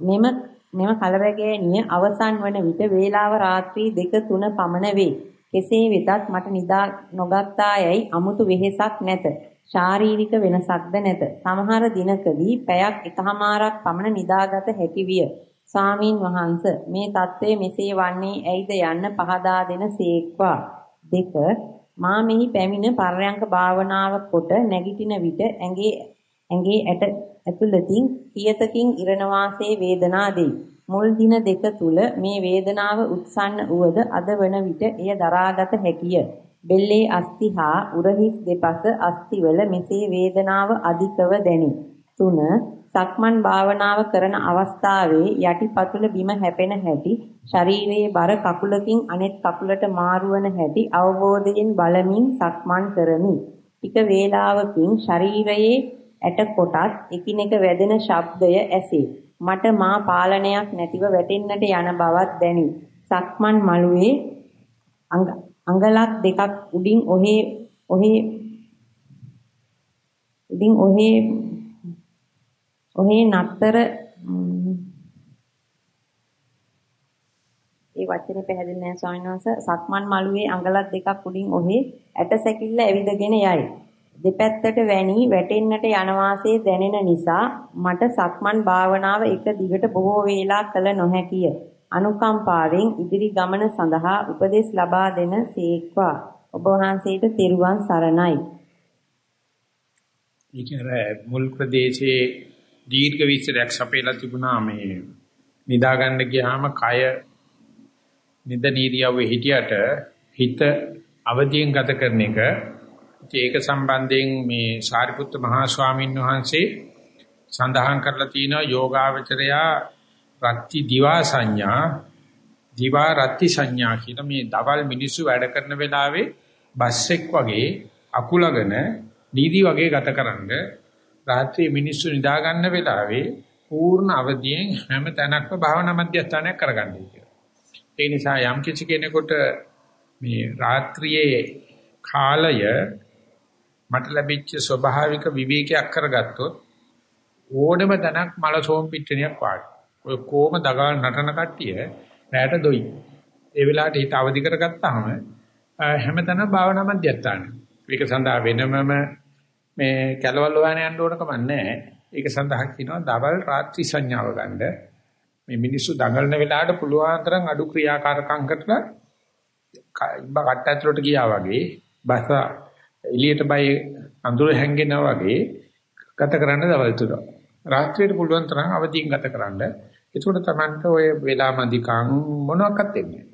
මෙම මෙම කලබගෑනිය අවසන් වන විට වේලාව රාත්‍රී 2-3 පමණ වේ. කෙසේ වෙතත් මට නිදා නොගත්තායයි අමුතු වෙහෙසක් නැත. ශාරීරික වෙනසක්ද නැත. සමහර දිනකදී පැයක් එකහමාරක් පමණ නිදාගත හැකි විය. ස්වාමින් වහන්ස මේ தત્ත්වය මෙසේ වන්නේ ඇයිද යන්න පහදා දෙන සේක්වා. දෙක මා මෙහි පැමිණ පර්යංක භාවනාව කොට නැගිටින විට ඇඟේ ඇඟේ ඇට ඇතුළතින් පියතකින් ඉරණ වාසේ වේදනා දෙයි. මුල් දින දෙක තුල මේ වේදනාව උත්සන්න උවද අද වන විට එය දරාගත හැකිය. බෙල්ලේ අස්ති හා උරහිස් දෙපස අස්තිවල මෙසේ වේදනාව අධිකව දැනේ. 3. සක්මන් භාවනාව කරන අවස්ථාවේ යටිපතුල බිම හැපෙන හැටි, ශරීරයේ බර කකුලකින් අනෙත් කකුලට මාරුවන හැටි අවබෝධයෙන් බලමින් සක්මන් කරමි. ටික වේලාවකින් ශරීරයේ ඇට කොටස් එකිනෙක වැදෙන ශබ්දය ඇසේ. මට මා පාලනයක් නැතිව වැටෙන්නට යන බවක් දැනේ. සක්මන් මළුවේ අඟලක් දෙකක් උඩින් ඔහේ ඔහේ උඩින් ඔහේ ඔහේ නතර ඒ වචනේ පැහැදිලි නැහැ ස්වාමීන් වහන්සේ. සක්මන් මළුවේ අඟලක් දෙකක් උඩින් ඔහේ ඇට සැකිල්ල ඇවිදගෙන යයි. දෙපැත්තට වැනි වැටෙන්නට යන වාසේ දැනෙන නිසා මට සක්මන් භාවනාව එක දිගට බොහෝ වේලා කළ නොහැකිය. අනුකම්පාවෙන් ඉදිරි ගමන සඳහා උපදෙස් ලබා දෙන සීක්වා. ඔබ වහන්සේට තෙරුවන් සරණයි. ඒකේ මුල් ප්‍රදේශයේ දීර්ඝ විස්තරයක් සපයලා තිබුණා මේ. නිදා ගන්න ගියාම කය නිදනීරියවේ හිටියට හිත අවදියෙන් ගත කරන එක ඒක සම්බන්ධයෙන් මේ සාරිපුත්ත මහා ස්වාමීන් වහන්සේ සඳහන් කරලා තියෙනවා යෝගාවචරයා රත්ති දිවා සංඥා දිවා රත්ති සංඥා කියන මේ දවල් මිනිස්සු වැඩ කරන වෙලාවේ බස් එක් වගේ අකුලගෙන නීදි වගේ ගතකරනද රාත්‍රියේ මිනිස්සු නිදා ගන්න වෙලාවේ පූර්ණ අවදියෙන් හැම තැනක්ම භාවනා මධ්‍යස්ථානයක් කරගන්නයි කියලා. ඒ නිසා යම් කිසි කෙනෙකුට මේ රාත්‍රියේ කාලය මට ලැබිච්ච ස්වභාවික විවේකයක් කරගත්තොත් ඕනෙම තැනක් මල සෝම් පිට්ටනියක් වාගේ. ඔය කොම දගාල් නටන කට්ටිය රැට දොයි. ඒ වෙලාවට හිත අවදි කරගත්තාම හැමතැනම භාවනා මධ්‍යස්ථාන. ඒක සඳහා වෙනමම මේ කැලවල් හොයන යන්න ඕන කම නැහැ. ඒක සඳහා කියනවා දවල් රාත්‍රී සංඥාව ගන්න. මේ මිනිස්සු දඟලන වෙලාවට පුළුවන් තරම් අඩු ක්‍රියාකාරකම් කරලා ඉබ්බ කට්ට ඇතුලට ගියා වගේ බස එළියට බයි අඳුර හැංගෙනා වගේ ගත කරන්න දවල් තුන. රාත්‍රියට පුළුවන් තරම් අවදියෙන් ගත කරන්න. ඒකට තමයි ඔය වේලාමදිකම් මොනවාක්වත් එන්නේ.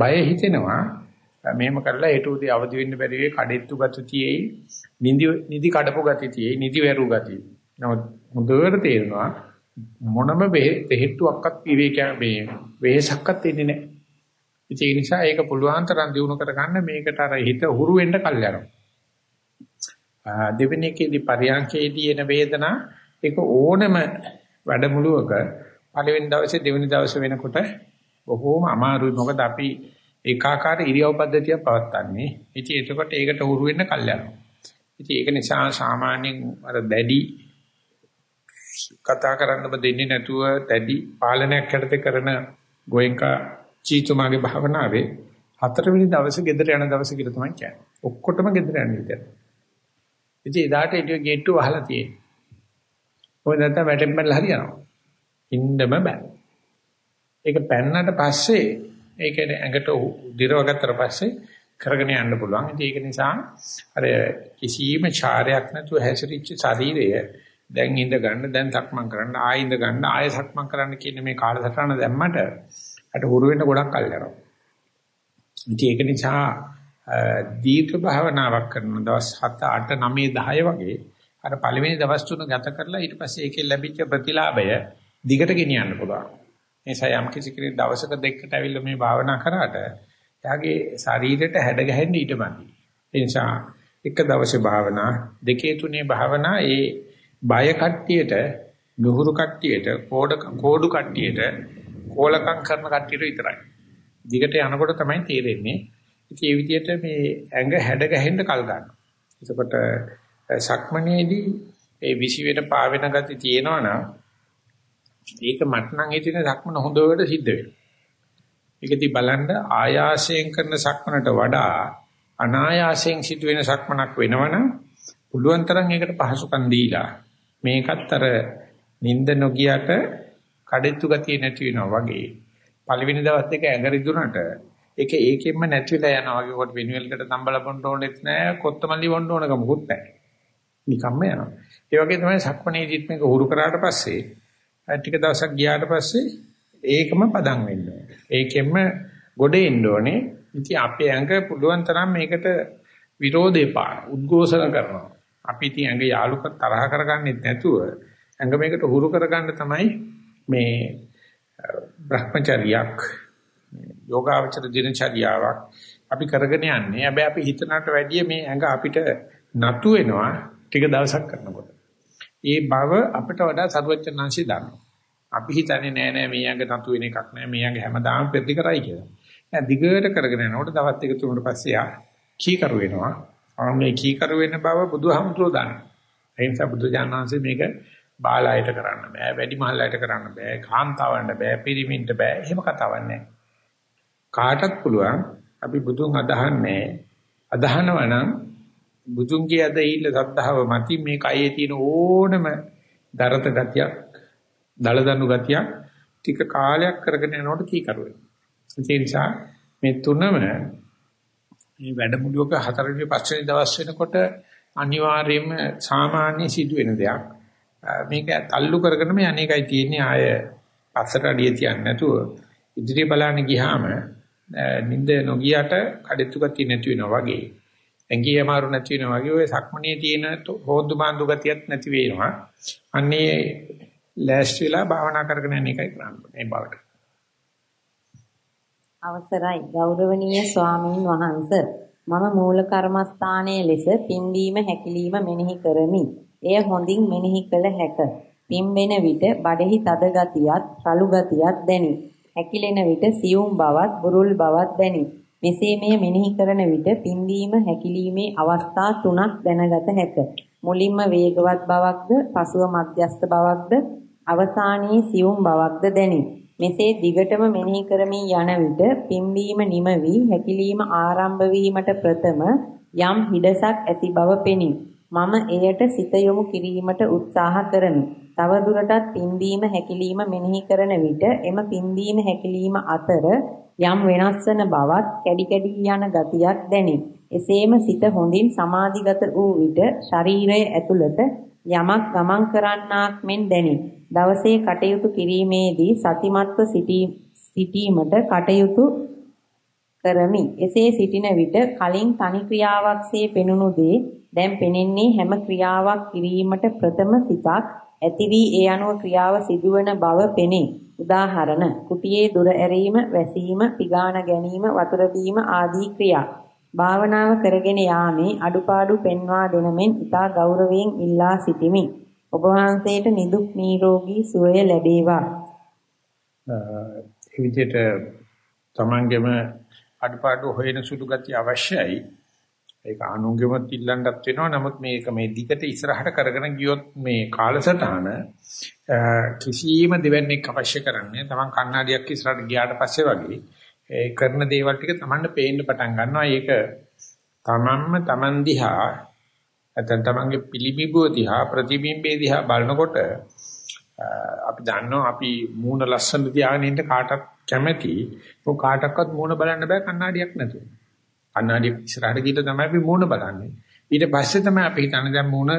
බය හිතෙනවා මේම කරලා ඒට උදේ අවදි වෙන්න බැරි වෙයි කඩෙත්තු ගතිතියෙයි නිදි නිදි කඩපු ගතිතියෙයි නිදි වැරු ගතිය. නමුත් හොඳට තේරෙනවා මොනම බෙහෙත්තුක්වත් විවේකයක් මේ වෙහසක්වත් එන්නේ නැහැ. ඒ නිසා ඒක පුළුවන් තරම් දිනු කරගන්න මේකට අර හිත හුරු වෙන්න කල් යනවා. දෙවෙනි එකේදී පරියන්කේදී එන වේදනා ඒක ඕනම වැඩමුළුවක පළවෙනි දවසේ දෙවෙනි දවසේ වෙනකොට බොහෝම අමාරුයි මොකද අපි ඒකාකාර ඉරියව් පද්ධතිය පවත්න්නේ. ඉතින් එතකොට ඒකට හුරු වෙන්න කල් යනවා. ඉතින් ඒක නිසා සාමාන්‍යයෙන් අර දැඩි කතා කරන්න දෙන්නේ නැතුව දැඩි පාලනයක් යටතේ කරන ගෝයන්කා චීතුමාගේ භාවනාවේ හතරවෙනි දවසේ ගෙදර යන දවසේ කියලා තමයි කියන්නේ. ඔක්කොටම ගෙදර යන විදියට. ඉතින් එදාට ඊට ගේට්ටුව වහලා තියෙනවා. ඔය නැත්තම් වැටෙන් බැලලා හරියනවා. ඉන්නම බෑ. ඒක පැන්නට පස්සේ ඒක ඇඟට දිරව ගත්තට පස්සේ කරගෙන යන්න පුළුවන්. ඉතින් ඒක නිසා අර කිසියම් චාරයක් නැතුව හැසිරිච්ච ශරීරය දැන් ඉඳ ගන්න දැන් සක්මන් කරන්න ආයෙ ඉඳ ගන්න ආයෙ සක්මන් කරන්න කියන මේ කාලසටහන දැම්මට අට හුරු වෙන්න ගොඩක් කල් යනවා. ඉතින් ඒක නිසා දීර්ඝ භාවනාවක් කරන දවස් 7 8 9 10 වගේ අර පළවෙනි දවස් තුන ගත කරලා ඊට පස්සේ ඒකෙන් ලැබිච්ච ප්‍රතිලාභය දිගට ගෙනියන්න පුළුවන්. එනිසා යම් කිසි කෙනෙක් දවසක දෙකකට ඇවිල්ලා මේ භාවනා කරාට එයාගේ ශරීරයට හැඩ ගැහෙන්න ඊටමදි. ඒ නිසා එක දවසේ භාවනා දෙකේ තුනේ භාවනා ඒ බය කට්ටියට, නුහුරු කට්ටියට, කෝඩ කෝඩු කට්ටියට, කෝලකම් කරන කට්ටියට විතරයි. දිගට යනකොට තමයි තේරෙන්නේ. ඉතින් මේ විදිහට මේ ඇඟ හැඩ ගැහෙන්න කල් ගන්නවා. එතකොට සක්මණේදී ඒ විසි වෙන පාවෙන ගති තියෙනවා නම් ඒක මට නම් හිතෙන සක්මන හොඳට සිද්ධ වෙනවා. ඒකදී බලන්න ආයාසයෙන් කරන සක්මනට වඩා අනායාසයෙන් සිදුවෙන සක්මනක් වෙනවනම් පුළුවන් තරම් ඒකට පහසුකම් දීලා මේකත් අර නිින්ද නොගියට කඩਿੱතු ගතිය නැති වෙනවා වගේ. පළවෙනි දවස් දෙක ඇඟ රිදුනට ඒක ඒකෙන්ම නැතිලා යනවා වගේ කොට වෙනුවෙලකට තම්බල බොන්න ඕනෙත් නැහැ කොත්තමල්ලි බොන්න ඕන කමකුත් නැහැ නිකම්ම යනවා. ඒ වගේ තමයි සක්මණේදීත් මේක උරු කරාට පස්සේ ටික දවසක් ගියාට පස්සේ ඒකම පදම් වෙන්න ඒකෙන්ම ගොඩ එන්න ඕනේ. ඉතින් අපේ ඇඟ පුළුවන් තරම් මේකට විරෝධේ පාන උද්ඝෝෂණ කරනවා. අපි ඉතින් ඇඟ යාලුක තරහ කරගන්නෙත් නැතුව ඇඟ මේකට හුරු කරගන්න තමයි මේ භ්‍රමචර්යයක් යෝගාවචර දිනචර්යාවක් අපි කරගෙන යන්නේ. හැබැයි අපි හිතනට වැඩිය මේ ඇඟ අපිට නතු වෙනවා ටික දවසක් කරනකොට. ඒ බව අපිට වඩා සරුවචනාංශي දන්නවා. අපි හිතන්නේ නෑ නෑ මේ ඇඟ නතු වෙන එකක් නෑ මේ ඇඟ හැමදාම පෙරදි කරයි කියලා. දැන් දිගට කරගෙන යනකොට දවස් දෙක තුනකට පස්සේ ආ කීකරු වෙනවා. ආන්නේ කීකරු වෙන බව බුදුහාමුදුරුවෝ දන්නවා. ඒ නිසා බුදුජානනාංශේ මේක බාලයට කරන්න බෑ, වැඩි මහල්ලයට කරන්න බෑ, කාන්තාවන්ට බෑ, පිරිමින්ට බෑ. එහෙම කතාවක් නෑ. කාටත් පුළුවන් අපි බුදුන් අදහන්නේ අදහනවා නම් බුදුන්ගේ අදහිල්ල සද්ධාව මත මේ කයේ තියෙන ඕනම දරත ගතියක්, දලදනු ගතියක් ටික කාලයක් කරගෙන යනකොට කීකරු වෙනවා. ඒ නිසා මේ තුනම මේ වැඩමුළුවක හතරවෙනි පස්වෙනි දවස් වෙනකොට අනිවාර්යයෙන්ම සාමාන්‍ය සිදුවෙන දෙයක්. මේක තල්ලු කරගෙන මේ අනේකයි තියෙන්නේ ආය පස්සට අඩිය තියන්නේ නැතුව ඉදිරිය බලන්න ගියාම නිින්ද නොගියට කඩਿੱතු ගතිය නැති වෙනවා වගේ. ඇඟිය අමාරු නැති වෙනවා වගේ ඔය සක්මණේ තියෙන හොද්දු බාන්දු ගතියක් නැති වෙනවා. අන්නේ ලෑස්ති වෙලා භාවනා කරගෙන යන එකයි කරන්නේ. මේ බවට. අවසරයි ගෞරවනීය ස්වාමින් වහන්ස මම මූල කර්මස්ථානයේ ලෙස පිම්බීම හැකිලිම මෙනෙහි කරමි. එය හොඳින් මෙනෙහි කළ හැක. පිම්බෙන විට බඩෙහි තද ගතියත්, රළු ගතියත් දැනේ. හැකිලෙන විට සියුම් බවත්, බුරුල් බවත් දැනේ. මෙසේ මෙය මෙනෙහි කරන විට පිම්වීම හැකිලීමේ අවස්ථා තුනක් දැනගත හැක. මුලින්ම වේගවත් බවක්ද, පසුව මධ්‍යස්ථ බවක්ද, අවසානයේ සියුම් බවක්ද දැනේ. මෙසේ දිගටම මෙනෙහි කරමින් යන විට පිම්වීම නිම වී හැකිලීම ආරම්භ වීමට ප්‍රථම යම් හිඩසක් ඇති බව පෙනේ. මම එයට සිත යොමු කිරීමට උත්සාහ කරමි. තව දුරටත් පිම්බීම හැකිලිම මෙනෙහි කරන විට එම පිම්බීම හැකිලිම අතර යම් වෙනස් වන බවත් කැඩි කැඩි යන ගතියක් දැනේ. එසේම සිත හොඳින් සමාධිගත වූ විට ශරීරය ඇතුළත යමක් ගමන් කරන්නාක් මෙන් දැනේ. දවසේ කටයුතු කිරීමේදී සතිමත්ව සිටීමට කටයුතු කරමි. එසේ සිටින විට කලින් තනි ක්‍රියාවක්සේ පෙනුණු දේ දැන් පෙනෙන්නේ හැම ක්‍රියාවක් කිරීමට ප්‍රථම සිතක් ඇති වී ඒ අනුව ක්‍රියාව සිදුවන බව පෙනේ. උදාහරණ කුටියේ දුර ඇරීම, වැසීම, පිගාන ගැනීම, වතුර බීම ආදී ක්‍රියා. භාවනාව කරගෙන යාමේ අඩුපාඩු පෙන්වා දෙනමෙන් ඉතා ගෞරවයෙන් ඉල්ලා සිටිමි. ඔබ වහන්සේට නිදුක් නිරෝගී සුවය ලැබේවා. ඒ විදිහට තමන්ගෙම අඩුපාඩු හොයන සුළු ගතිය අවශ්‍යයි. ඒක අනුන්ගෙමත් ඉල්ලන්නත් වෙනවා. නමුත් මේක මේ දිගට ඉස්සරහට කරගෙන ගියොත් මේ කාලසටහන කිසියම් දෙවන්නේක් අවශ්‍ය කරන්නේ. Taman කණ්ණාඩියක් ඉස්සරහට ගියාට පස්සේ වගේ ඒ කරන දේවල් ටික Tamanට පේන්න පටන් ගන්නවා. ඒක Tamanම Taman දිහා නැත්නම් Tamanගේ පිළිබිඹුව දිහා ප්‍රතිබිම්බේ දිහා බලනකොට අපි දන්නවා අපි මූණ ලස්සන තියාගෙන ඉන්න කාටත් කැමැති. ඔය කාටවත් මූණ බලන්න බෑ කණ්ණාඩියක් නැතුව. කණ්ණාඩිය ඉස්සරහට ගිහින් තමයි අපි මූණ බලන්නේ. ඊට පස්සේ තමයි අපි හිතන්නේ දැන් මූණ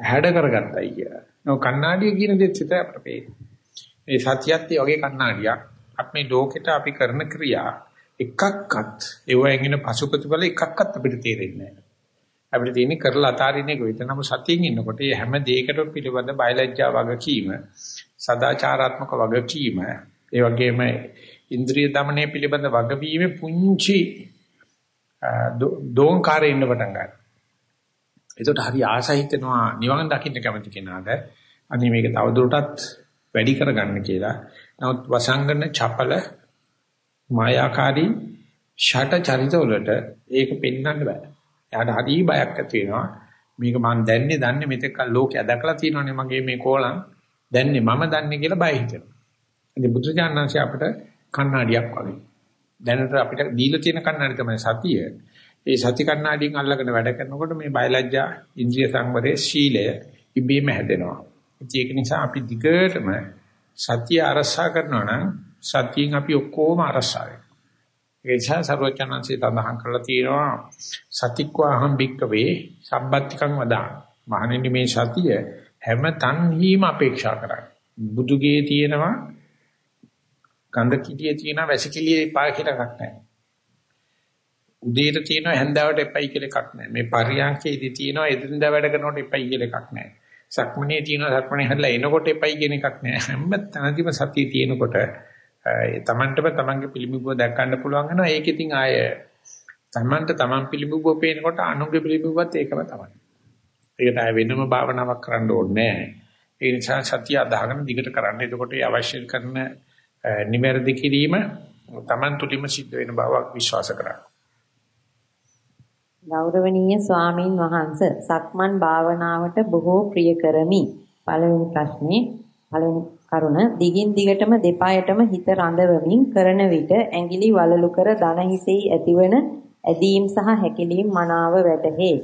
හැඩ කරගත්තයි කියලා. නෝ කණ්ණාඩිය කියන දෙත් සිත අපිට පේන්නේ. මේ සත්‍යයත් වගේ කණ්ණාඩියක්. මේ ලෝකෙට අපි කරන ක්‍රියා එකක්වත් ඒවෙන් එන පසු ප්‍රතිඵල එකක්වත් අපිට තේරෙන්නේ නැහැ. අපිට තියෙන්නේ කරලා අතාරින්න එක විතරම සතියෙන් ඉන්නකොට මේ හැම දෙයකටම පිළිබඳ බයලජ්ජා වගකීම සදාචාරාත්මක වගකීම ඒ වගේම ඉන්ද්‍රිය দমনයේ පිළිබඳ වගවීම පුංචි දෝංකාරේ ඉන්න පටන් ගන්නවා. ඒකට හරි ආසහිතනවා නිවන් දකින්න කැමති කෙනාට අනේ මේක තවදුරටත් වැඩි කරගන්න කියලා නමුත් වසංගන චපල මායාකාරී ෂට චරිත වලට ඒක පෙන්වන්න බෑ. එයාට හරි බයක් ඇති වෙනවා. මේක මම දැන්නේ දන්නේ මෙතෙක් ලෝකය දැකලා තියෙනවනේ මගේ මේ කෝලම් දැන්නේ මම දන්නේ කියලා බය හිතෙනවා. ඉතින් බුදුජානනාංශය අපිට කණ්ණාඩියක් වගේ. දැනට අපිට දීලා තියෙන කණ්ණාඩි තමයි සතිය. ඒ සති කණ්ණාඩියෙන් අල්ලගෙන වැඩ කරනකොට මේ බයලජ්ජා, ඉන්ද්‍රිය සංවරයේ ශීලය ඉබේම හැදෙනවා. ඒක නිසා අපි දිගටම සතිය අරසා කරනවා නම් සතියෙන් අපි ඔක්කොම අරසා වෙනවා. ඒ නිසා සර්වචනන්සේ තඳහන් කරලා තියෙනවා සතික්වාහම් භික්කවේ සම්බත්තිකං වදාන. මහණෙනි මේ සතිය හැම තන්හිම අපේක්ෂා කරන්නේ. බුදුගේ තියෙනවා ගඳ කිඩියේ තියෙන වැසිකිළියේ පා කියලා එකක් නැහැ. උදේට තියෙන හැන්දාවට එපයි කියලා එකක් නැහැ. මේ පරියන්කේදී තියෙනවා එදින්දා වැඩ කරනකොට එපයි කියලා එකක් නැහැ. සක්මණේ තියෙනවා සක්මණේ හැදලා එනකොට එපයි කියන එකක් නැහැ. හැම තැනදීම සතිය තියෙනකොට ඒ Tamanටම Tamanගේ පිළිඹුව දැක් ගන්න පුළුවන් වෙනවා. ඒක ඉතින් ආය Tamanට Taman පිළිඹුව පේනකොට අනුගේ පිළිඹුවත් ඒකම තමයි. ඒකට ආය වෙනම භාවනාවක් කරන්න ඕනේ නැහැ. ඒ නිසා සතිය අදාගෙන දිගට කරන්න. එතකොට ඒ අවශ්‍ය කරන නිවැරදි කිරීම Taman තුලින්ම සිද්ධ වෙන බවක් විශ්වාස කරා. ගෞරවනීය ස්වාමින් වහන්සේ සක්මන් භාවනාවට බොහෝ ප්‍රිය කරමි. පළවෙනි ප්‍රශ්නේ පළවෙනි කරුණ දිගින් දිගටම දෙපායටම හිත රඳවමින් කරන විට ඇඟිලි වලලු කර දන හිසෙහි ඇතිවන ඇදීම් සහ හැකිලීම් මනාව වැටහේ.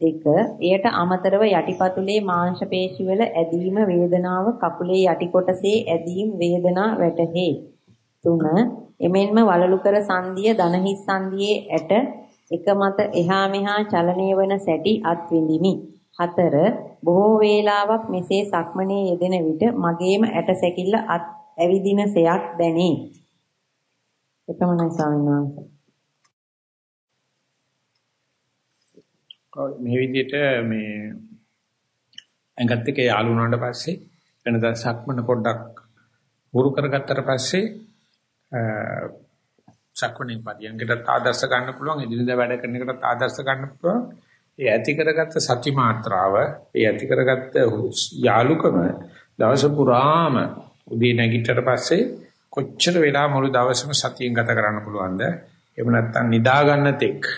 දෙක එයට අමතරව යටිපතුලේ මාංශ පේශිවල ඇදීම වේදනාව කකුලේ යටි කොටසේ ඇදීම් වේදනා වැටහේ. තුන එමෙන්ම වලලු කර සංදිය දනහිස් සංදියේ ඇට එක මත එහා මෙහා චලනය වන සැටි අත්විඳිමි. හතර බොහෝ වේලාවක් මෙසේ සක්මනේ යෙදෙන විට මගේම ඇට සැකිල්ල අත් ඇවිදින සයක් දැනේ. එතමනයි ස්වාමීන් වහන්සේ. මේ විදිහට මේ ඇඟත් එක්ක යාළු වුණාට පස්සේ වෙනදා සක්මන පොඩ්ඩක් හුරු කරගත්තට පස්සේ සක්මණේ පරියන්කට ආදර්ශ ගන්න පුළුවන් එදිනදා වැඩ කරන එකට ආදර්ශ ගන්න පුළුවන්. ඒ ඇති කරගත්ත සති මාත්‍රාව ඒ ඇති කරගත්ත යාලුකම දවස පුරාම උදේ නැගිටට පස්සේ කොච්චර වෙලා මුළු දවසම සතියෙන් ගත කරන්න පුළුවන්ද? එහෙම නැත්නම් නිදා ගන්න තෙක්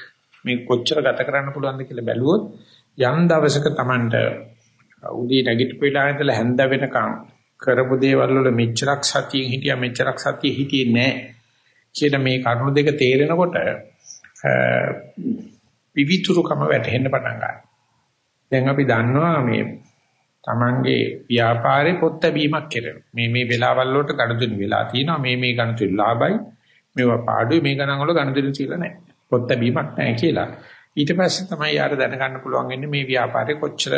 මේ කොච්චර ගත කරන්න පුළුවන්ද කියලා බැලුවොත් යම් දවසක Tamanට උදේ නැගිටපු වෙලාව ඉඳලා හැන්ද වෙනකන් කරපු දේවල් වල මෙච්චරක් සතියෙන් හිටියා මෙච්චරක් සතිය හිටියේ නැහැ. කියන මේ කරුණු දෙක තේරෙනකොට විවිතුරුකම වැටහෙන්න පටන් ගන්නවා. දැන් අපි දන්නවා මේ Tamange ව්‍යාපාරේ පොත් බැීමක් කරන. මේ මේ වෙලාවල් වලට ගනුදෙනු වෙලා තියෙනවා. මේ මේ ගනුදෙනු ලාභයි. මේවා පාඩුයි මේ ගණන් වල ගනුදෙනු කියලා නැහැ. පොත් බැීමක් නැහැ කියලා. ඊට පස්සේ තමයි යාර දැනගන්න පුළුවන් වෙන්නේ මේ ව්‍යාපාරේ කොච්චර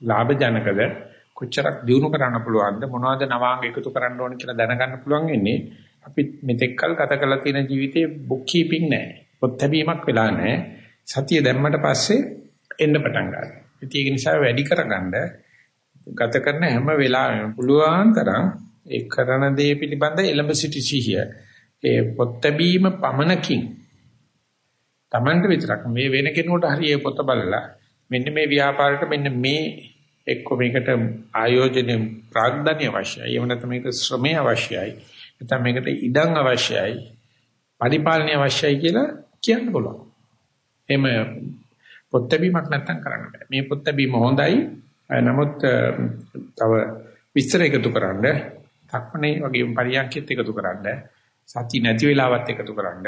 ලාභ ජනකද කොච්චරක් දියුණු කරන්න පුළුවන්ද මොනවද නවාංග එකතු කරන්න ඕන කියලා දැනගන්න පුළුවන් වෙන්නේ අපි මෙතෙක්කල් ගත කරලා තියෙන ජීවිතේ බුක් කීපින් නැහැ පොත් බැීමක් වෙලා නැහැ සතිය දැම්මට පස්සේ එන්න පටන් ගන්නවා ඒක නිසා වැඩි කරගන්න ගත කරන හැම වෙලාවෙම පුළුවන් තරම් ඒ කරන දේ පිළිබඳ එළඹ සිටි සිහිය ඒ පොත් බැීම පමණකින් Tamanට විතරක් මේ වෙන කෙනෙකුට හරි ඒ පොත බලලා මෙන්න මේ ව්‍යාපාරයට මෙන්න මේ එක්ක මේකට ආයෝජන ප්‍රාග්ධන්‍ය අවශ්‍යයි. එහෙම නැත්නම් මේකට ශ්‍රමය අවශ්‍යයි. නැත්නම් මේකට ඉඩම් අවශ්‍යයි. පරිපාලනය අවශ්‍යයි කියලා කියන්න පුළුවන්. එහෙම පොත් බැීමක් නැත්තම් කරන්න බෑ. මේ පොත් බැීම හොඳයි. නමුත් තව විස්තර එකතු කරන්න, තක්මනේ වගේ පරියන්කෙත් එකතු කරන්න, සති නැති වෙලාවත් එකතු කරන්න,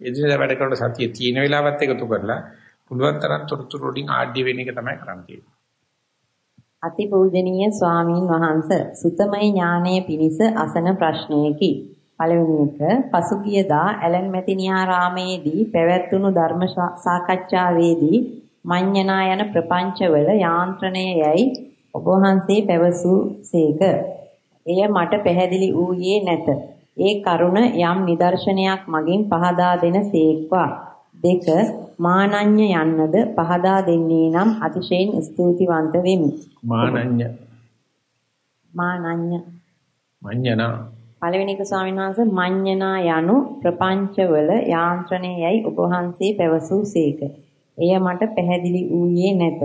එදිනෙදා වැඩ කරනකොට සතිය තියෙන වෙලාවත් එකතු කරලා පුළුවන් තරම් තොරතුරු වලින් ආඩ්‍ය වෙන එක තමයි කරන්නේ. අතිපූජනීය ස්වාමීන් වහන්ස සුතමයි ඥානයේ පිනිස අසන ප්‍රශ්නයකි. පළවෙනි එක පසුගියදා ඇලන් මැතිනියාරාමේදී පැවැත්වුණු ධර්ම සාකච්ඡාවේදී මඤ්ඤණා යන ප්‍රපංචවල යාන්ත්‍රණය යයි ඔබ වහන්සේ පැවසූසේක. එය මට පැහැදිලි වූයේ නැත. ඒ කරුණ යම් නිදර්ශනයක් මගින් පහදා දෙන සේක්වා. දෙක මානඤ්ඤ යන්නද පහදා දෙන්නේ නම් අතිශයින් ස්තුතිවන්ත වෙමි. මානඤ්ඤ මානඤ්ඤ මඤ්ඤනා පළවෙනි එක ස්වාමීන් වහන්සේ මඤ්ඤනා යනු ප්‍රපංචවල යාන්ත්‍රණයයි ඔබ වහන්සේ පැවසූසේක. එය මට පැහැදිලි වූයේ නැත.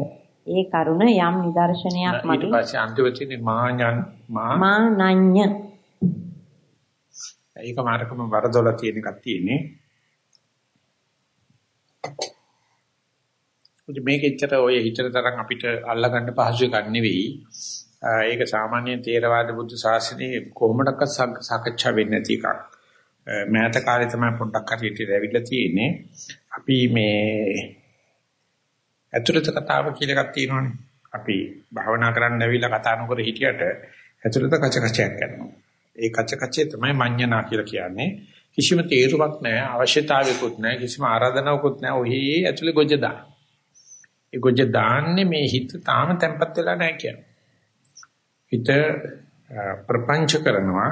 ඒ කරුණ යම් නිදර්ශනයක් මගින් ඊට පස්සේ අන්තිමට මාඤ්ඤන් මා මානඤ්ඤ ඒක මාර්ගම වරදොල තියෙන එකක් තියෙන්නේ. ඉතින් මේකෙච්චර ඔය හිතන තරම් අපිට අල්ලගන්න පහසු එකක් නෙවෙයි. ඒක සාමාන්‍ය තේරවාද බුද්ධ ශාසනයේ කොහොමඩක්වත් සාකච්ඡා වෙන්නේ නැති එකක්. මෑත කාලේ තමයි පොඩ්ඩක් හරියට ඇවිල්ලා තියෙන්නේ. අපි මේ අතුලත කතාව කියලා එකක් තියෙනවානේ. අපි භාවනා කරන්න ඇවිල්ලා කතා නොකර හිටියට අතුලත කච කචයක් කරනවා. ඒ කච කචේ තමයි මඤ්ඤණා කියලා කියන්නේ. කිසිම තේරුමක් නැහැ, අවශ්‍යතාවයකුත් නැහැ, කිසිම ආරාධනාවකුත් නැහැ. ඔහි ඇතුලේ ගොජ දාන. ඒ ගොජ දාන්නේ මේ හිත තාම තැම්පත් වෙලා නැහැ කියන්නේ. හිත ප්‍රපංච කරනවා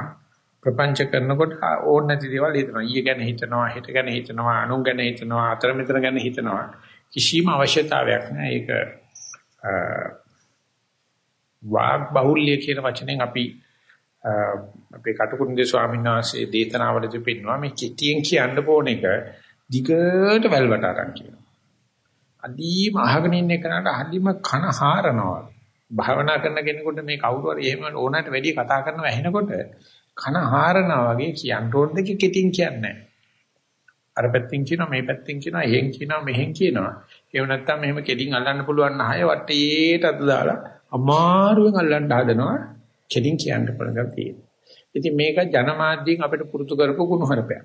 ප්‍රපංච කරනකොට ඕන නැති දේවල් හිතනවා ඊය ගැන හිතනවා හෙට ගැන හිතනවා අනුන් ගැන හිතනවා අතර මෙතන ගැන හිතනවා කිසිම අවශ්‍යතාවයක් නැහැ ඒක වාග් බහුල්‍ය කියන වචනෙන් අපි අපේ කටුකුරුන්ගේ ස්වාමීන් වහන්සේ දේතනාවලදී පෙන්වනවා මේ කෙටියෙන් කියන්න ඕන එක දිගට වැල්වට අරන් කියනවා. අදීම අහගෙන ඉන්න කෙනාට හදිම කන හාරනවා. භාවනා කරන කෙනෙකුට මේ කවුරු හරි එහෙම ඕනකට වැඩි කතා කරනවා ඇහෙනකොට කන හාරනවා වගේ කියන්න ඕන දෙක කෙටින් කියන්නේ අර පැත්තෙන් කියනවා මේ පැත්තෙන් කියනවා එහෙන් කියනවා මෙහෙන් කියනවා. ඒව නැත්තම් මෙහෙම කෙලින් අල්ලන්න පුළුවන් නහය වටේට අත දාලා අමාරුවෙන් අල්ලන්න හදනවා. කෙලින් කියන්න පුළුවන් තියෙනවා. ඉතින් මේක ජනමාධ්‍යයෙන් අපිට පුරුදු කරපු ගුණහරපයක්.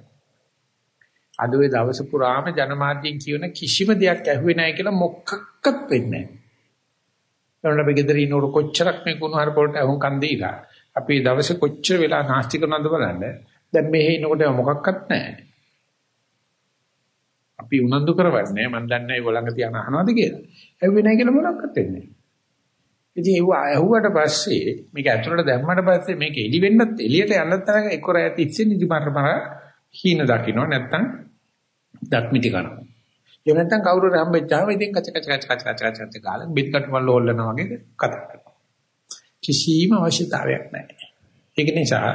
අද ওই දවස පුරාම ජනමාධ්‍යයෙන් කියන කිසිම දෙයක් ඇහුවේ නැහැ කියලා මොකක්වත් වෙන්නේ නැහැ. ඒනොට අපි ගෙදර ඉන්නකොට කොච්චරක් මේ ගුණහරප වලට අහුන් කන් දීලා අපි දවසේ කොච්චර වෙලා නාස්ති කරනවද බලන්න. දැන් මෙහෙ ඉන්නකොට මොකක්වත් නැහැ. අපි උනන්දු කරවන්නේ මම දන්නේ ඒගොල්ලන්ගේ තියන අහනවාද කියලා. ඇහුවේ නැහැ කියලා මොනක්වත් වෙන්නේ නැහැ. ඉතින් ඒව ඇහුවට පස්සේ මේක ඇතුළට දැම්මට පස්සේ මේක එලි වෙන්නත් එළියට යන්නත් තරක එක්ක රැය තිස්සේ නිදි මර මර හීන දකින්න නැත්තම් දක්මිටි කරනවා. එහෙම නැත්තම් කවුරු හරි හම්බෙච්චාම ඉතින් කච කච කච කච කච කච කච ගාලා බිත්කට වල හොල්ලනවා වගේ කතා කරනවා. කිසිම අවශ්‍යතාවයක් නැහැ. ඒක නිසා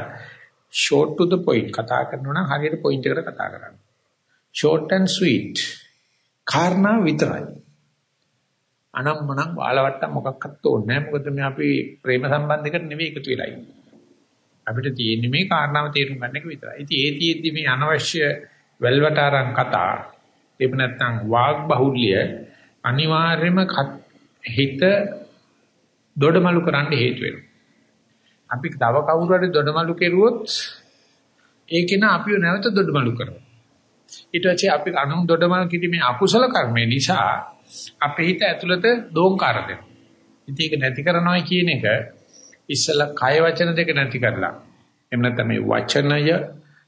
short to the point කතා කරනවා නම් හරියට point එකට කතා කරන්න. short and sweet කාරණා විතරයි. අනම්මනම් වාලවට්ටම් මොකක්වත් ඕනේ නැහැ. මොකද මේ අපි ප්‍රේම සම්බන්ධයකට නෙවෙයි එකතු වෙලා ඉන්නේ. අපිට තියෙන්නේ මේ කාරණාව තේරුම් ගන්න එක විතරයි. ඉතින් ඒ තියෙද්දි මේ අනවශ්‍ය වැල්වටාරම් කතා එහෙම නැත්නම් වාග් බහුල්‍ය අනිවාර්යයෙන්ම හිත දොඩමලු කරන්න හේතු වෙනවා. අපි තව කවුරු හරි දොඩමලු කෙරුවොත් ඒකේන අපිව නැවත දොඩමලු කරනවා. ඊට පස්සේ අපි අනුන් දොඩමලු කිරීමේ අකුසල කර්මය නිසා අපේ හිත ඇතුළත දෝංකාර දෙනවා. ඉතින් ඒක නැති කරනවා කියන එක ඉස්සලා කය වචන දෙක නැති කරලා එහෙම නැත්නම් මේ වචනය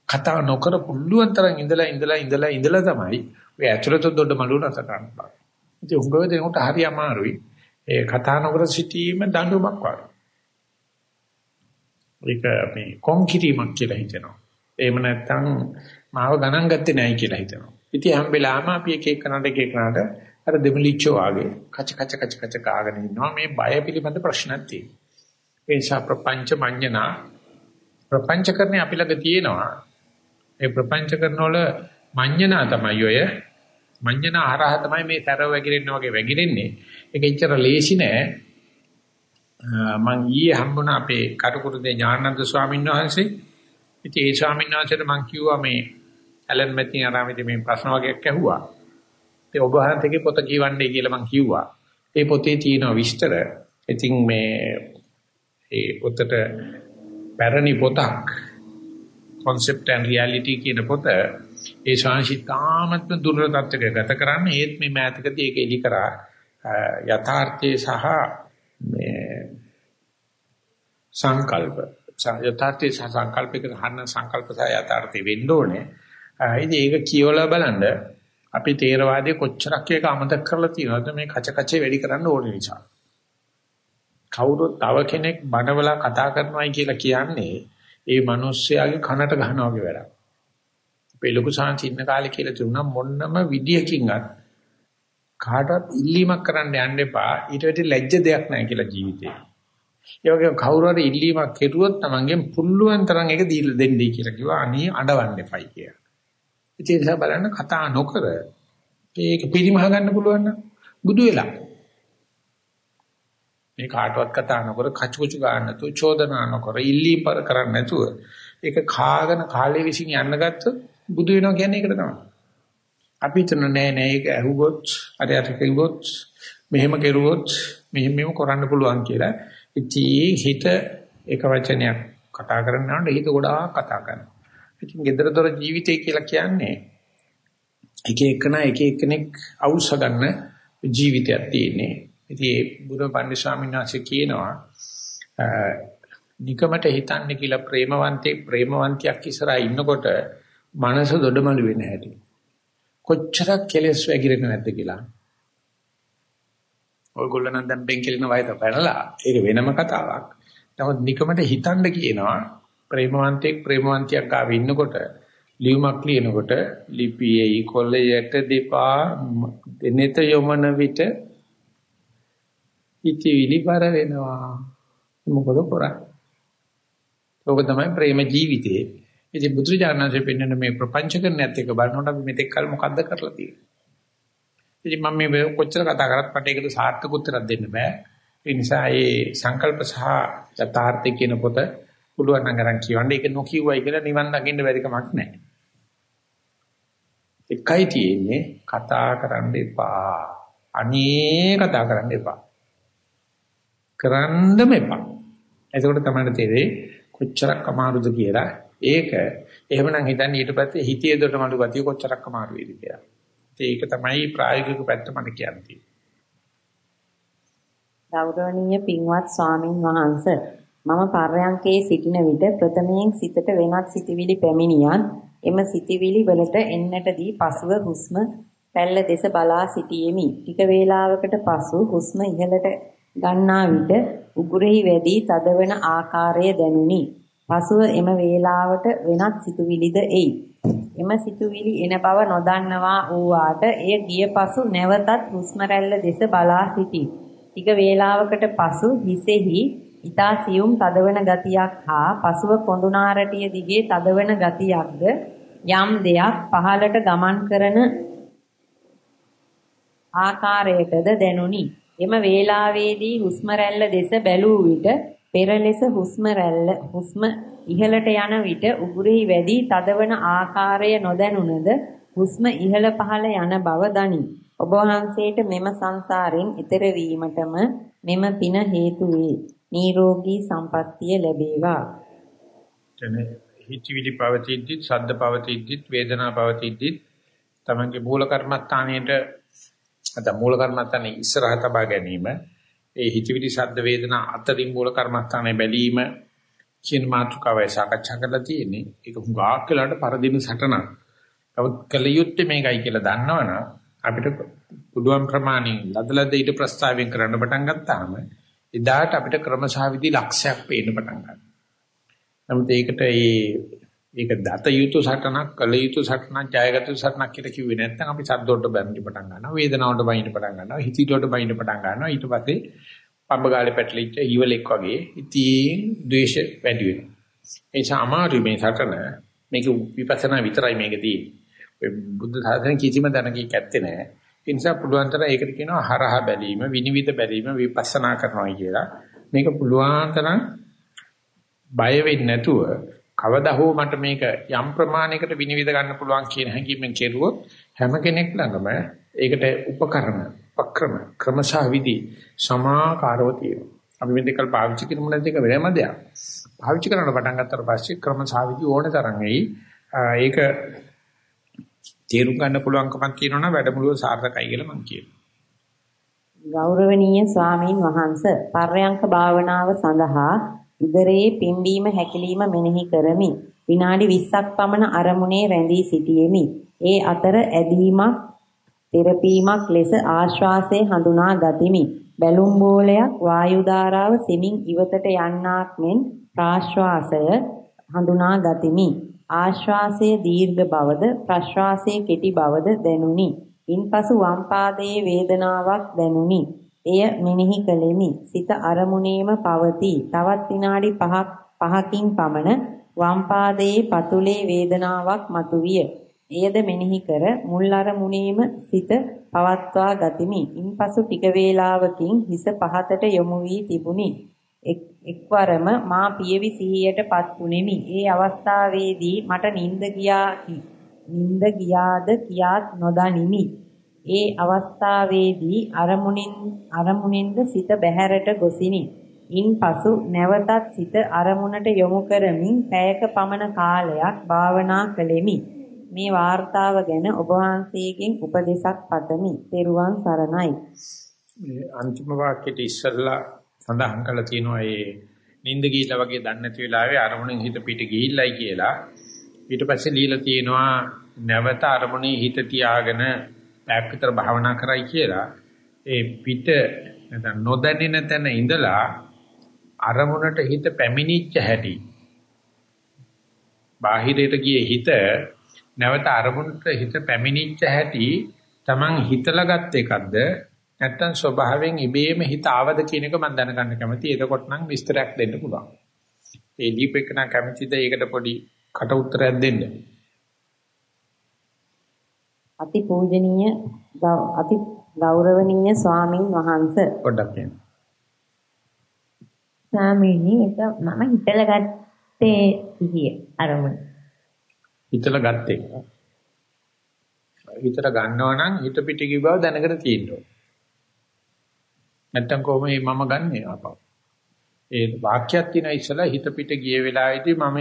කතා නොකර පුළුවන් තරම් ඉඳලා ඉඳලා ඉඳලා ඉඳලා තමයි ඔය ඇතුළත දොඩමලු රස ගන්න බෑ. ඉතින් උංගව දෙනකොට හරි අමාරුයි. ඒ කතා නොකර සිටීම දඬුවමක් වගේ. ඒක මේ කොම් කිරීමක් කියලා හිතෙනවා. එහෙම නැත්නම් මාව ගණන් ගත්තේ නැහැ කියලා හිතනවා. ඉතින් හැම වෙලාවම අපි එක එක කනට එක එක කනට අර දෙමලිච්චෝ ආගේ කච කච කච කච කාගෙන ඉන්නවා මේ බය පිළිබඳ ප්‍රශ්නක් තියෙනවා. ඒ නිසා ප්‍රපංච මඤ්ඤණා ප්‍රපංච කරන්නේ අපි ළඟ තියෙනවා. ඒ ප්‍රපංච කරන වල මඤ්ඤණා තමයි ඔය මඤ්ඤණා හරහා තමයි මේ තරව වැగిරෙන්න වගේ වැగిරෙන්නේ. ඒක එච්චර ලේසි නෑ. මං ඊයේ හම්බුණා අපේ කටුකුරුදේ ඥානන්ද ස්වාමීන් වහන්සේ. ඉතින් ඒ ස්වාමීන් වහන්සේට මං කිව්වා මේ ඇලන් මැතින් ආරාමේදී මේ ප්‍රශ්න වගේක් ඇහුවා. ඒ ඔබ වහන්සේගේ පොත කියවන්නේ කියලා මං කිව්වා. ඒ පොතේ තියෙන විස්තර ඉතින් මේ ඒ පොතට පැරණි පොතක් concept and reality කියන පොත ඒ ශාංශිතාමත්ම දුර්වල තත්ත්වයක ගත කරන්නේ ඒත් මේ මෑතකදී ඒක එලි කරා යථාර්ථයේ සහ මේ සංකල්ප යථාර්ථයේ සහ සංකල්පයක හන්න සංකල්ප සහ යථාර්ථය වෙන්න ඕනේ. ඉතින් ඒක කියවලා බලන්න අපි තේරවාදයේ කොච්චරක් ඒක අමතක කරලා තියෙනවද මේ කච කචේ වැඩි කරන්න ඕනේ නිසා. කවුරුත් තව කෙනෙක් බනවලා කතා කරනවායි කියලා කියන්නේ ඒ මිනිස්යාගේ කනට ගහනවා වගේ වැඩක්. අපේ ලොකු සාංචින්න කාලේ කියලා තිබුණා මොන්නම විදියකින්වත් කාටවත් ඉල්ලීමක් කරන්න යන්න එපා. ඊට වෙටි ලැජ්ජ දෙයක් නැහැ කියලා ජීවිතේ. ඒ වගේම කවුරු හරි ඉල්ලීමක් කෙරුවොත් තමන්ගෙන් පුළුවන් තරම් ඒක දීලා දෙන්නයි කියලා කිව්වා. අනේ අඬවන්න එපයි කියලා. ඒ නිසා බලන්න කතා නොකර ඒක පිරිමහ ගන්න පුළුවන් නම් බුදු වෙලා. මේ කාටවත් කතා නොකර කචුකුචු ගන්න නැතුව චෝදනා නොකර ඉල්ලීම් පර කරන්නේ නැතුව ඒක කාගෙන කාලේ විසින් යන්න ගත්තොත් බුදු වෙනවා කියන්නේ ඒකට තමයි. අපි හිතන නෑ නෑ ඒක ඇහුවොත් අර අර කෙරුවොත් මෙහෙම කෙරුවොත් මෙහෙම මෙහෙම කරන්න පුළුවන් කියලා. ඉතින් හිත එක වචනයක් කතා කරනකොට හිත ගොඩාක් කතා කරනවා. ඉතින් gedara ජීවිතය කියලා කියන්නේ එක එකන එක එක්කෙනෙක් අවශ්‍ය ගන්න ජීවිතයක් තියෙන්නේ. ඉතින් ඒ බුදු පන්දි ස්වාමීන් වහන්සේ කියනවා නිකමට හිතන්නේ කියලා ප්‍රේමවන්තේ ප්‍රේමවන්තියක් ඉස්සරහා ඉන්නකොට මනස දොඩමළු වෙන හැටි. කොච්චරක් කෙලස් වැగిරෙන්නේ නැද්ද කියලා. ඔයගොල්ලෝ නම් දැන් බෙන්කෙලින වයද පැනලා ඒක වෙනම කතාවක්. නමුත් නිකමට හිතන්න කියනවා ප්‍රේමවන්තෙක් ප්‍රේමවන්තියක් ආව ඉන්නකොට ලියුමක් ලියනකොට ලිපියේ කොළයට දෙපා දෙනෙත යොමන විට ඉතිවිලි බර වෙනවා. මොකද කරන්නේ? ඕක තමයි ප්‍රේම ජීවිතේ. ඉතින් බුදුරජාණන්සේ පෙන්වන මේ ප්‍රපංච කරන්නත් එක බලනකොට අපි මෙතෙක් කල මොකද්ද කරලා තියෙන්නේ. ඉතින් මම මේ කොච්චර කතා කරත් මට ඒකට සාර්ථක උත්තරයක් දෙන්න බෑ. ඒ නිසා මේ සංකල්ප සහ යථාර්ථය කියන පොත පුළුවන් නම් අරන් කියවන්න. ඒක නොකියුවයි කියලා නිවන් දකින්න බැරි කමක් නැහැ. එකයි තියෙන්නේ කතා කරන්න එපා. අනේ කතා කරන්න එපා. කරන්නම එපා. එතකොට තමයි තේරෙන්නේ කොච්චරක් අමාරුද කියලා. ඒක එහෙමනම් හිතන්නේ ඊට පස්සේ හිතේ දොට මඩු ගතිය කොච්චරක් අමාරු වේද කියලා. ඒක තමයි ප්‍රායෝගික පැත්ත මට කියන්නේ. ගෞරවනීය පින්වත් ස්වාමින් වහන්සේ මම පර්යංකේ සිටින විට ප්‍රථමයෙන් සිතට වෙනත් සිතිවිලි පැමිණියත් එම සිතිවිලි වලට එන්නට දී පසුව හුස්ම පැල්ල දෙස බලා සිටියෙමි. ටික වේලාවකට පසු හුස්ම ඉහළට ගන්නා විට උගුරෙහි වැඩි තදවන ආකාරය දැනුනි. පසුව එම වේලාවට වෙනත් සිතුවිලිද එයි. එම සිතුවිලි එන බව නොදන්නවා වූාට එය ගිය පසු නැවතත් හුස්ම දෙස බලා සිටි. ටික වේලාවකට පසු හිසෙහි ඊතා සියුම් තදවන ගතියක් හා පසුව කොඳුනාරටිය දිගේ තදවන ගතියක්ද යම් දෙයක් පහළට ගමන් කරන ආකාරයටද දැනුනි. එම වේලාවේදී හුස්ම දෙස බැලූ විට පෙර ලෙස හුස්ම හුස්ම ඉහළට යන විට උගුරෙහි වැඩි තදවන ආකාරය නොදැනුණද හුස්ම ඉහළ පහළ යන බව දනී. ඔබ වහන්සේට මෙම සංසාරයෙන් ඈතර වීමටම මෙම පින හේතු වේ. නිරෝගී සම්පන්නිය ලැබේවා. එතන හිතවිලි පවතිද්දි, ශබ්ද පවතිද්දි, වේදනා පවතිද්දි තමන්ගේ මූල කර්මස්ථානයේට නැත්නම් මූල කර්මස්ථානයේ ඉස්සරහ තබා ගැනීම ඒ හිතවිලි ශබ්ද වේදනා අතරින් මූල කර්මස්ථානයේ බැලීම කියන මාතෘකාවයි සාකච්ඡා කරලා තියෙන්නේ. ඒක හුඟක් වෙලාවට පරදින සටනක්. නමුත් කලියුත්තේ මේකයි කියලා දන්නවනම් අපිට පුළුවන් ප්‍රමාණින් ලදලද ඊට ප්‍රස්තාවයෙන් කරන්න පටන් ගත්තාම එදාට අපිට ක්‍රමසහවිදි ලක්ෂයක් පේන්න පටන් ගන්නවා. නමුත් ඒකට ඒ ඒක දත යුතු සටනක් කළ යුතු සටනක් ජයගත යුතු සටනක් කියලා කිව්වේ නැත්නම් අපි සද්දොඩ බැඳි පටන් ගන්නවා වේදනාවට බයින්න පටන් ගන්නවා හිතිටොට බයින්න පටන් ගන්නවා. ඊට පස්සේ පඹගාලේ පැටලිච්ච ඊවලෙක් වගේ ඉතින් ද්වේෂ වැඩි වෙනවා. ඒ නිසා අමාරු මේ සටන. මේක විපස්සනා විතරයි මේකදී ඔය බුද්ධ ධර්ම කිසිම දැනගීක් ඇත්තේ නැහැ. ඒ නිසා පුළුවන් තරම් ඒකට කියනවා හරහ බැලීම විනිවිද බැලීම විපස්සනා කරනවා කියලා මේක පුළුවන් තරම් බය වෙන්නේ නැතුව කවදා හෝ මට මේක යම් ප්‍රමාණයකට විනිවිද ගන්න පුළුවන් කියන හැඟීමෙන් කෙරුවොත් හැම කෙනෙක් ළඟම ඒකට උපකරණ, උපක්‍රම, ක්‍රමශහ විදි සමාකාරව තියෙනවා. අපි මේ දෙකල් පාවිච්චි කරමු නැද්ද එක වෙනම දෙයක්. පාවිච්චි කරනකොට පටන් ගත්තට පස්සේ ක්‍රමශහ විදි ඕනේ තරම් එයි. ඒක තේරුම් ගන්න පුළුවන්කමක් තියෙනවා නම් වැඩමුළුව සාර්ථකයි කියලා මම කියනවා. ගෞරවනීය ස්වාමීන් වහන්ස පර්යංක භාවනාව සඳහා උදරයේ පිම්බීම හැකිලිම මෙනෙහි කරමි. විනාඩි 20ක් පමණ අරමුණේ රැඳී සිටියෙමි. ඒ අතර ඇදීමක්, තෙරපීමක් ලෙස ආශ්වාසය හඳුනා ගතිමි. බැලුම් බෝලයක් වායු ධාරාව සෙමින් ඉවතට යන්නාක් මෙන් ප්‍රාශ්වාසය හඳුනා ගතිමි. ආශ්වාසයේ දීර්ඝ බවද ප්‍රශ්වාසයේ කෙටි බවද දැනුනි. ඉන්පසු වම් පාදයේ වේදනාවක් දැනුනි. එය මෙනෙහි කළෙමි. සිත අරමුණේම පවතී. තවත් විනාඩි 5ක් 5කින් පමණ වම් පාදයේ පතුලේ වේදනාවක් මතුවිය. එයද මෙනෙහි කර මුල් අරමුණේම සිත පවත්වා ගතිමි. ඉන්පසු ටික වේලාවකින් හිස පහතට යොමු වී තිබුණි. එක්වරම මා පියවි සිහියටපත් වුනිමි. ඒ අවස්ථාවේදී මට නිින්ද ගියා නිින්ද ගියාද කියාත් නොදනිමි. ඒ අවස්ථාවේදී අරමුණින් අරමුණින්ද සිත බැහැරට ගොසිනි. ඉන්පසු නැවතත් සිත අරමුණට යොමු කරමින් පැයක පමණ කාලයක් භාවනා කළෙමි. මේ වார்த்தාව ගැන ඔබ වහන්සේගෙන් උපදේශක් පතමි. ත්වන් සරණයි. මේ අන්තිම වාක්‍යයේ ඉස්සල්ලා සඳහන් කරලා තියෙනවා ඒ නිින්ද ගිහිල්ලා වගේ දන්නේ නැති වෙලාවේ අරමුණෙන් හිත පිට ගිහිල්ලයි කියලා. ඊට පස්සේ লীලා තියෙනවා නැවත අරමුණේ හිත තියාගෙන පැයක් විතර භාවනා කරයි කියලා. ඒ පිට නැත්නම් නොදැනෙන තැන ඉඳලා අරමුණට හිත පැමිණිච්ච හැටි. බාහිරයට ගියේ හිත නැවත අරමුණට හිත පැමිණිච්ච හැටි Taman හිතලා ගත් එකක්ද? නැත්නම් ස්වභාවයෙන් ඉබේම හිත ආවද කියන එක මම දැනගන්න කැමතියි. එතකොට නම් විස්තරයක් දෙන්න පුළුවන්. ඒ දීපේකන කැමතිද ඒකට පොඩි කට උත්තරයක් දෙන්න. අති පූජනීය අති ගෞරවනීය ස්වාමින් වහන්සේ පොඩ්ඩක් කියන්න. ස්වාමීනි ඒක මම හිතලා ගත්තේ සිහිය අරමුණ. හිතලා ගත්තේ. හිතට ගන්නවා නම් හිත පිට කිව් බව දැනගෙන තියෙන්න ඕන. නැත්තම් කොහොම මේ මම ගන්නෙ අපව. ඒ වාක්‍යයක් තියෙන ඉස්සලා හිත පිට ගිය වෙලාවේදී මම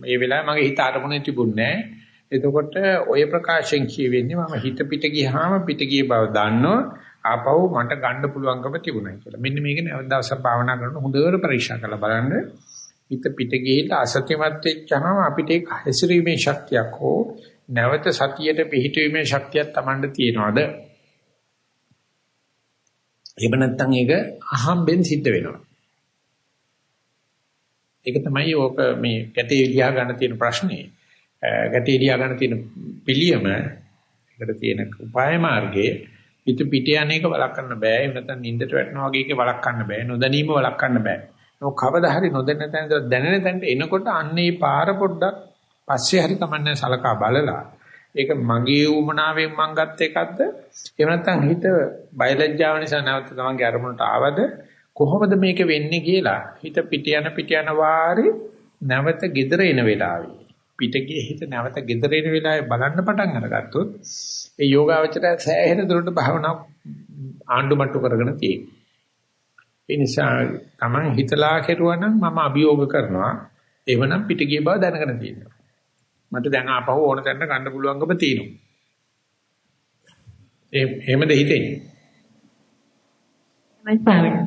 මේ වෙලාවේ මගේ හිත අරමුණේ තිබුණේ නැහැ. එතකොට ඔය ප්‍රකාශයෙන් කියවෙන්නේ මම හිත පිට ගියාම පිට ගිය බව දන්නෝ ආපහු මට ගන්න පුළුවන්කම තිබුණා කියලා. මෙන්න මේක නැවත දවසක් භාවනා කරන හොඳට පරීක්ෂා කරලා බලන්න. හිත පිට ගිහිල්ලා අසත්‍යමත් වෙච්චාම අපිට ඒක හැසිරීමේ ශක්තියක් හෝ නැවත සතියට පිහිටීමේ ශක්තියක් Tamanda තියනවාද? එහෙම නැත්නම් ඒක අහම්බෙන් සිද්ධ වෙනවා. ඒක තමයි ඕක මේ ගැටේ ලියා ගන්න තියෙන ප්‍රශ්නේ. ගැටේ ලියා ගන්න තියෙන පිළියම ඒකට තියෙන උපාය මාර්ගයේ පිට පිට යන්නේක වළක්වන්න බෑ. එහෙම නැත්නම් නින්දට වැටෙනවා වගේ එක වළක්වන්න බෑ. නොදැනීම වළක්වන්න බෑ. ඒක කවදා හරි නොදැන තැන දැනෙන තැනට එනකොට අන්නේ පාර පොඩ්ඩක් පස්සේ හරි කමන්නේ සලකා බලලා ඒක මගේ උමනාවෙන් මං ගත්ත එකක්ද එහෙම නැත්නම් හිත බයලජ්ජාව නිසා නැවත තමන්ගේ අරමුණට ආවද කොහොමද මේක වෙන්නේ කියලා හිත පිට යන පිට යන වාරේ නැවත gedera එන වෙලාවේ පිටගේ හිත නැවත gedera එන වෙලාවේ බලන්න පටන් අරගත්තොත් ඒ යෝගාවචරය සෑහෙන දුරට භාවනා ආණ්ඩු මට්ටු කරගෙන තියෙනවා. ඒ නිසා Taman හිතලා කෙරුවා නම් මම අභියෝග කරනවා. එවනම් පිටගිය බව දැනගෙන තියෙනවා. මට දැන් ආපහු ඕන තැනට ගන්න පුළුවන්කම තියෙනවා. ඒ එහෙමද හිතෙන්නේ? මම ස්වාමීනි.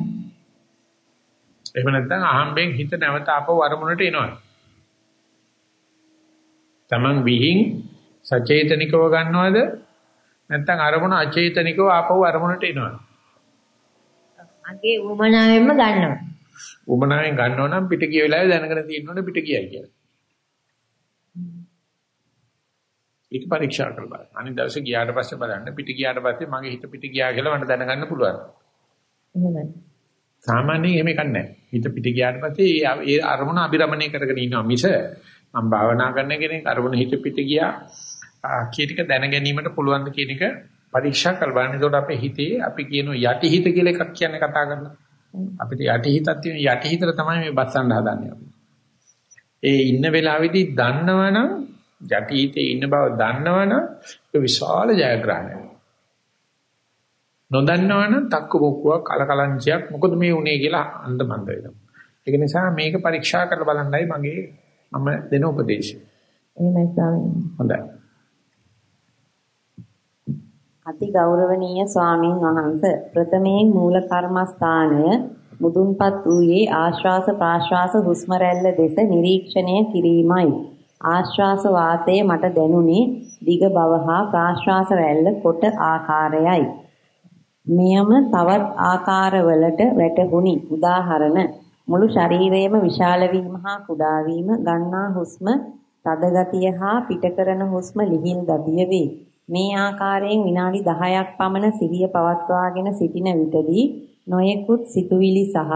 එහෙම නැත්නම් අහම්බෙන් හිත නැවත ආපහු අරමුණට එනවා. Taman විහිං සචේතනිකව ගන්නවද නැත්නම් අරමුණ අචේතනිකව ආපහු අරමුණට එනවා. මගේ උමනාවෙන්ම ගන්නවා. උමනාවෙන් ගන්නව නම් පිට ගිය වෙලාවේ දැනගෙන තියෙන්න ඕනේ පිට ගියයි කියලා. ඒක පරීක්ෂා කරලා බලන්න. අනිත් දවසේ ගියාට පස්සේ බලන්න පිට ගියාට පස්සේ මගේ හිත පිට ගියා කියලා මට දැනගන්න පුළුවන්. එහෙමයි. සාමාන්‍යයෙන් එහෙම නැහැ. හිත පිට ගියාට පස්සේ ඒ අරමුණ අබිරමණය කරගෙන ඉන්නවා මිස මම භාවනා කරන කෙනෙක් අරමුණ හිත පිට ගියා එක දැන ගැනීමට පුළුවන් ද කියන එක පරීක්ෂා කරලා බලන්න. ඒකට අපේ හිතේ අපි කියන යටි හිත කියලා එකක් කියන්නේ කතා කරලා. අපිට යටි හිතක් තියෙන යටි හිතට තමයි මේ බස්සන්න හදන්නේ අපි. ඒ ඉන්න වෙලාවේදී දන්නවනම් යටි හිතේ ඉන්න බව දන්නවනම් ඒක විශාල ජයග්‍රහණයක්. නොදන්නවනම් තක්කු බොක්කුවක් කලකලංචියක් මොකද මේ උනේ කියලා අන්දමන්ද වෙනවා. ඒක නිසා මේක පරීක්ෂා කරලා බලන්නයි මගේ මම දෙන උපදේශය. එහෙමයි ස්වාමීනි. හොඳයි. අති ගෞරවනීය ස්වාමින් වහන්සේ ප්‍රථමයෙන් මූල කර්මස්ථානය මුදුන්පත් වූයේ ආශ්වාස ප්‍රාශ්වාස හුස්ම රැල්ල දෙස නිරීක්ෂණය කිරීමයි. ආශ්වාස වාතයේ මට දැනුනේ දිග බව හා ප්‍රාශ්වාස රැල්ල කොට ආකාරයයි. මෙයම තවත් ආකාරවලට වැටහුණි. උදාහරණ මුළු ශරීරයේම විශාල වීම හා කුඩා වීම ගන්නා හුස්ම තද ගතිය හා පිට කරන හුස්ම ලිහිල් ගතිය වේ. මේ ආකාරයෙන් විනාඩි 10ක් පමණ සිහිය පවත්වාගෙන සිටින විටදී නොයෙකුත් සිතුවිලි සහ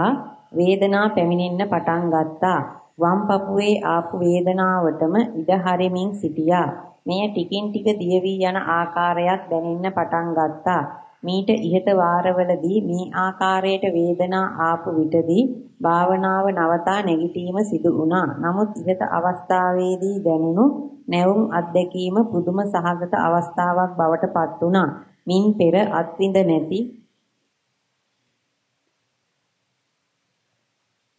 වේදනා පැමිණෙන්න පටන් ගත්තා. වම් පපුවේ ආපු වේදනාවටම ඉඩ හරිමින් සිටියා. මෙය ටිකින් ටික දිය වී යන ආකාරයක් දැනෙන්න පටන් ගත්තා. මීට ඉහත වාරවලදී මේ ආකාරයට වේදනා ආපු විටදී භාවනාව නවතා නැගිටීම සිදු වුණා. නමුත් ඉහත අවස්ථාවේදී දැනුණු නැවුම් අත්දැකීම පුදුම සහගත අවස්ථාවක් බවට පත් වුණා. මින් පෙර අත්විඳ නැති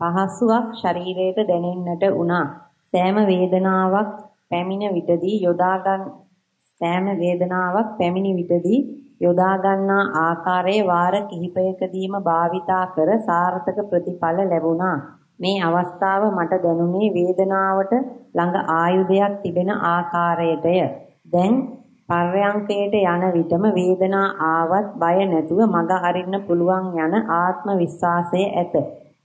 පහසුවක් ශරීරයට දැනෙන්නට වුණා. සෑම වේදනාවක් පැමිණ විටදී යොදා ගන්න සෑම වේදනාවක් පැමිණි විටදී යොදා ගන්නා ආකාරයේ වාර කිහිපයකදීම භාවිතා කර සාර්ථක ප්‍රතිඵල ලැබුණා. මේ අවස්ථාව මට දැනුනේ වේදනාවට ළඟ ආයුධයක් තිබෙන ආකාරයටය. දැන් පර්යංකයට යන විටම වේදනා ආවත් බය නැතුව මඟ අරින්න පුළුවන් යන ආත්ම විශ්වාසය ඇත.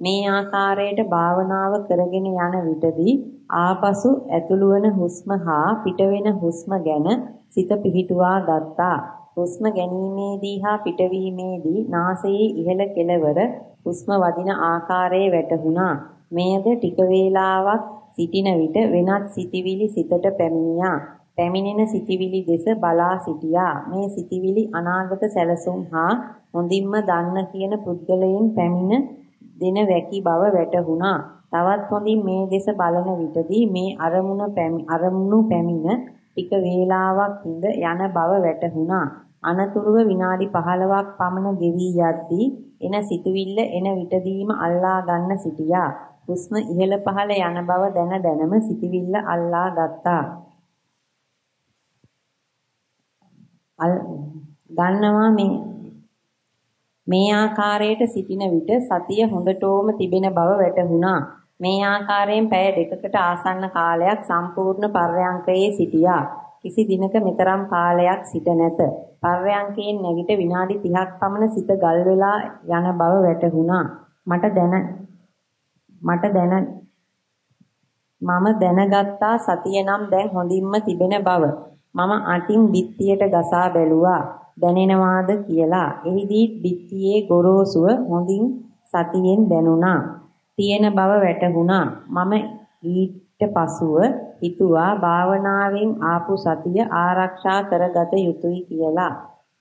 මේ ආකාරයට භාවනාව කරගෙන යන විටදී ආපසු ඇතුළු වන හුස්ම හා පිටවෙන හුස්ම ගැන සිත පිහිටුවා ගත්තා. හුස්ම ගැනීමේදී හා පිටවීමේදී නාසයේ ඉහළ කෙළවර හුස්ම වදින ආකාරයේ වැටහුණා. මෙයද ටික වේලාවක් සිටින විට වෙනත් සිතිවිලි සිතට පැමිණියා. පැමිණෙන සිතිවිලි දෙස බලා සිටියා. මේ සිතිවිලි අනාගත සැලසුම් හා හොඳින්ම දන්න කියන පුද්ගලයන් පැමිණ දෙන වැකි බව වැටහුණා. තවත් හොඳින් මේ දෙස බලන විටදී මේ අරමුණ අරමුණු පැමිණ ටික වේලාවක් ඉඳ යන බව වැටහුණා. අනතුරුව විනාඩි 15ක් පමණ ගෙවි යද්දී එන සිතුවිල්ල එන විටදීම අල්ලා ගන්න සිටියා. හුස්ම ඉහළ පහළ යන බව දැන දැනම සිතුවිල්ල අල්ලා ගත්තා. අල් ගන්නවා මේ මේ ආකාරයට සිටින විට සතිය හොඳටම තිබෙන බව වැටහුණා. මේ ආකාරයෙන් පැය දෙකකට ආසන්න කාලයක් සම්පූර්ණ පර්යංකයේ සිටියා. කිසි දිනක මෙතරම් කාලයක් සිට නැත. පර්යංකයෙන් නැගිට විනාඩි 30ක් පමණ සිත ගල් වෙලා යන බව වැටහුණා. මට දැන මට දැන මම දැනගත්තා සතිය නම් දැන් හොඳින්ම තිබෙන බව. මම අටින් බිත්තියට ගසා බැලුවා. දැනෙනවාද කියලා. එහිදී බිත්තියේ ගොරෝසුව හොඳින් සතියෙන් දැනුණා. තියෙන බව වැටහුණා. මම ඊට පසුව හිතුවා භාවනාවෙන් ආපු සතිය ආරක්ෂා කරගත යුතුයි කියලා.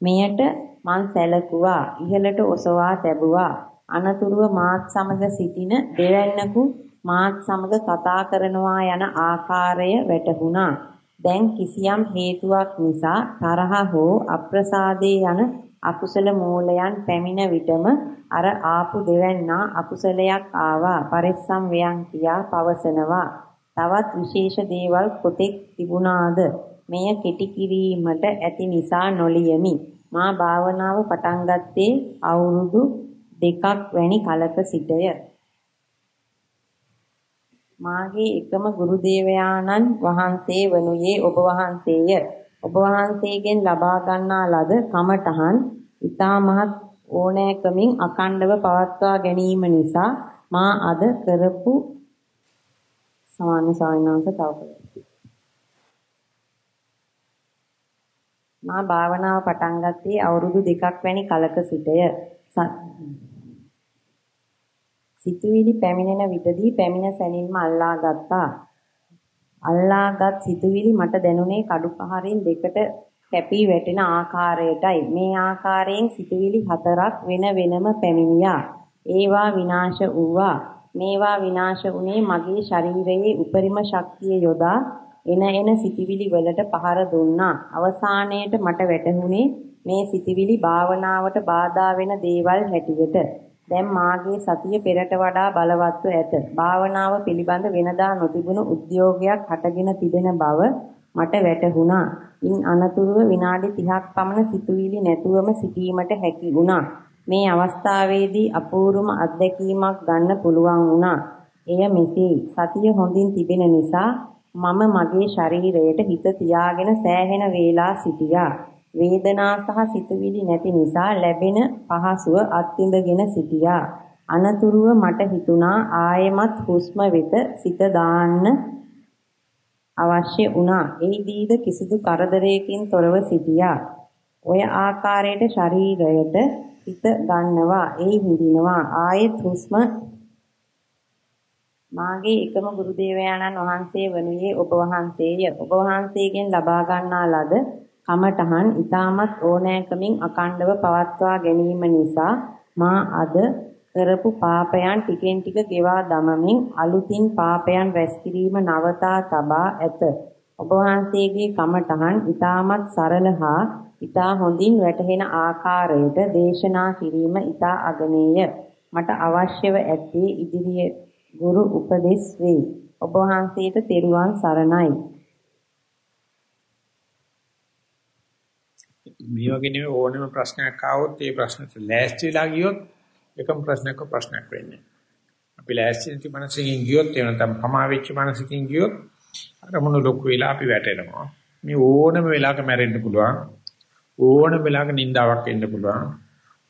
මෙයට මං සැලකුවා. ඉහළට ඔසවා තැබුවා. අනතුරුව මාත් සමග සිටින දෙවැන්නකු මාත් සමග කතා කරනවා යන ආකාරය වැටහුණා. දැන් කිසියම් හේතුවක් නිසා තරහ හෝ අප්‍රසාදේ යන අකුසල මූලයන් පැමිණ විටම අර ආපු දෙවන්නා අකුසලයක් ආවා පරිස්සම් වයන් කියා පවසනවා. තවත් විශේෂ දේවල් කොතෙක් තිබුණාද? මෙය කෙටි කිරීමට ඇති නිසා නොලියමි. මා භාවනාව පටන් ගත්තේ අවුරුදු දෙකක් වැනි කලක සිටය. මාගේ එකම ගුරු දේවයාණන් වහන්සේ වනුයේ ඔබ වහන්සේය. ඔබ වහන්සේගෙන් ලබා ගන්නා ලද කමඨහන් ඊටමහත් ඕනෑකමින් අකණ්ඩව පවත්වා ගැනීම නිසා මා අද කරපු සමාන සායනාංශ තව මා භාවනාව පටන් ගත්තේ අවුරුදු දෙකක් වැනි කලක සිටය. සිතුවිලි පැමිණෙන විටදී පැමිණ සැනින්ම අල්ලා ගත්තා. අල්ලාගත් සිතුවිලි මට දැනුනේ කඩු පහරින් දෙකට කැපී වැටෙන ආකාරයටයි. මේ ආකාරයෙන් සිතුවිලි හතරක් වෙන වෙනම පැමිණියා. ඒවා විනාශ වූවා. මේවා විනාශ වුණේ මගේ ශරීරයේ උපරිම ශක්තිය යොදා එන එන සිතිවිලි වලට පහර දුන්නා. අවසානයේට මට වැටහුණේ මේ සිතිවිලි භාවනාවට බාධා වෙන දේවල් හැටියට. දැන් මාගේ සතිය පෙරට වඩා බලවත්ව ඇත. භාවනාව පිළිබඳ වෙනදා නොතිබුණු උද්‍යෝගයක් හටගෙන තිබෙන බව මට වැටහුණා. ඉන් අනතුරුව විනාඩි 30ක් පමණ සිතුවිලි නැතුවම සිටීමට හැකි වුණා. මේ අවස්ථාවේදී අපූර්වම අත්දැකීමක් ගන්න පුළුවන් වුණා. එය මෙසේ සතිය හොඳින් තිබෙන නිසා මම මගේ ශරීරයට හිත තියාගෙන සෑහෙන වේලා සිටියා. වේදනා සහ සිතුවිලි නැති නිසා ලැබෙන පහසුව අත්විඳගෙන සිටියා. අනතුරුව මට හිතුණා ආයෙමත් හුස්ම වෙත සිත දාන්න අවශ්‍ය වුණා. එයිදීද කිසිදු කරදරයකින් තොරව සිටියා. ඔය ආකාරයට ශරීරයට හිත ගන්නවා, එයි හිඳිනවා. ආයෙත් හුස්ම මාගේ එකම ගුරු දේවයාණන් වහන්සේ වනුයේ ඔබ වහන්සේය. ඔබ වහන්සේගෙන් ලබා ගන්නා ලද කමඨහන් ඊටමත් ඕනෑකමින් අකණ්ඩව පවත්වා ගැනීම නිසා මා අද කරපු පාපයන් ටිකෙන් ටික ගෙවා දමමින් අලුතින් පාපයන් රැස් කිරීම නවතා තබා ඇත. ඔබ වහන්සේගේ කමඨහන් ඊටමත් සරල හා ඊටා හොඳින් වැටහෙන ආකාරයට දේශනා කිරීම ඊටා අගනේය. මට අවශ්‍යව ඇත්තේ ඉදිරියේ ගුරු උපදෙස් වේ. ඔබ වහන්සේට තෙරුවන් සරණයි. මේ වගේ නෙවෙයි ඕනම ප්‍රශ්නයක් ආවොත් ඒ ප්‍රශ්නට ලෑස්ති වෙලා ගියොත් එකම ප්‍රශ්නයක ප්‍රශ්නයක් වෙන්නේ. අපි ලෑස්ති නැති මනසකින් ගියොත් එහෙම නැත්නම් පමා වෙච්ච මනසකින් ගියොත් අර මොන ලොකු වෙලා අපි වැටෙනවා. මේ ඕනම වෙලාවක මැරෙන්න පුළුවන්. ඕනම වෙලාවක නිින්දාවක් එන්න පුළුවන්.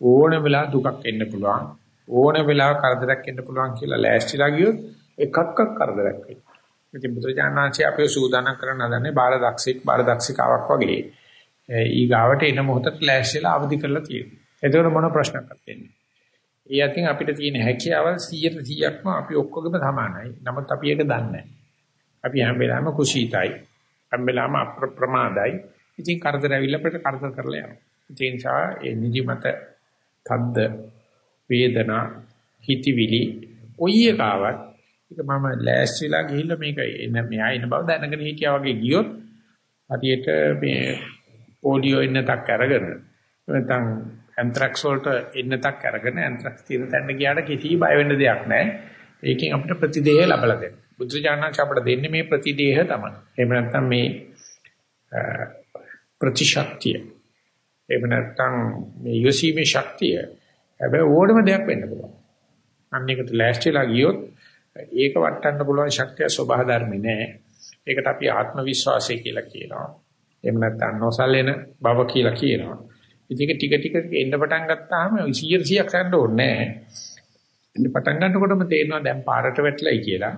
ඕනම වෙලාවක දුකක් එන්න පුළුවන්. ඕන වෙලාවක කරදරයක් එන්න පුළුවන් කියලා ලෑස්තිලා ගියොත් එකක්ක කරදරයක් වෙනවා. ඉතින් බුදුරජාණන්සේ අපේ සූදානම් කරන හදන්නේ බාලදක්ෂෙක් බාලදක්ෂිකාවක් වගේ. ඊගාවට එන මොහොතට ලෑස්තිලා අවදි කරලා තියෙනවා. එතකොට මොන ප්‍රශ්නයක් නැත්තේ. ඒ අතින් අපිට තියෙන හැකියාවල් 100%ක්ම අපි ඔක්කොගෙම සමානයි. නමුත් අපි ඒක දන්නේ නැහැ. අපි හැම වෙලාවෙම කුසීතයි. හැම වෙලාවෙම අප්‍රමාදයි. ඉතින් කරදර ඇවිල්ලා අපිට කරදර කරලා යනවා. ඒ නිසා ඒ නිදිමත තද්ද වේදනා හිතවිලි කොයි එකාවත් ඒක මම ලෑස්තිලා ගිහිල්ලා මේක එන මෙහා එන බව දැනගෙන හිටියා වගේ ගියොත් හරියට මේ පොලියෝ එන්නතක් අරගෙන නැත්නම් ඇන්ත්‍රැක්ස් වලට එන්නතක් අරගෙන ඇන්ත්‍රැක්ස් තියෙන තැනට ගියාට කිසි බය වෙන්න දෙයක් නැහැ. ඒකෙන් අපිට ප්‍රතිදේහ ලැබලා දෙන්න. බුද්ධජානක අපිට දෙන්නේ මේ ප්‍රතිදේහ තමයි. එහෙම නැත්නම් මේ ප්‍රතිශක්තිය. එහෙම නැත්නම් මේ යොසීමේ ශක්තිය හැබැයි ඕනම දෙයක් වෙන්න පුළුවන්. අන්න ඒකට ලෑස්තිලා ගියොත් ඒක වටන්න පුළුවන් ශක්තිය ස්වභාව ධර්මේ නෑ. ඒකට අපි ආත්ම විශ්වාසය කියලා කියනවා. එහෙම නැත්නම් නොසලෙන බව කියලා කියනවා. ඉතින් ටික ටික එන්න පටන් ගත්තාම 100 100ක් ගන්න ඕනේ නෑ. එන්න පටන් ගන්නකොටම තේරෙනවා දැන් පාරට වැටලයි කියලා.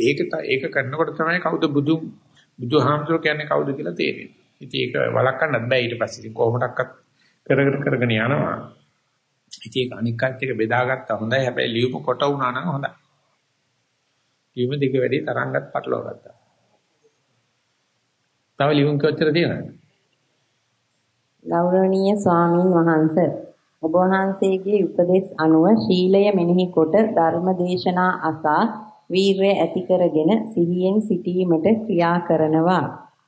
ඒක ඒක කරනකොට තමයි කවුද බුදු බුදුහාමුදුර කියන්නේ කවුද කියලා තේරෙන්නේ. ඉතින් ඒක වළක්වන්නත් බෑ ඊට පස්සේ. ඉතින් කොහොමඩක්වත් කරගෙන කරගෙන යනවා. ඉතින් ඒක අනික් කට් එක බෙදාගත්තා හොඳයි. හැබැයි ලියුම කොට වුණා නම් හොඳයි. ලියුම දිග වැඩි තරංගත් පටලවා ගත්තා. තව ලියුම් කොච්චර තියෙනවද? ගෞරවනීය ස්වාමින් වහන්සේ ඔබ වහන්සේගේ උපදෙස් අනුව ශීලය මෙනෙහි කොට ධර්මදේශනා අසා වීරය ඇති කරගෙන සිහියෙන් සිටීමට ක්‍රියා කරනවා.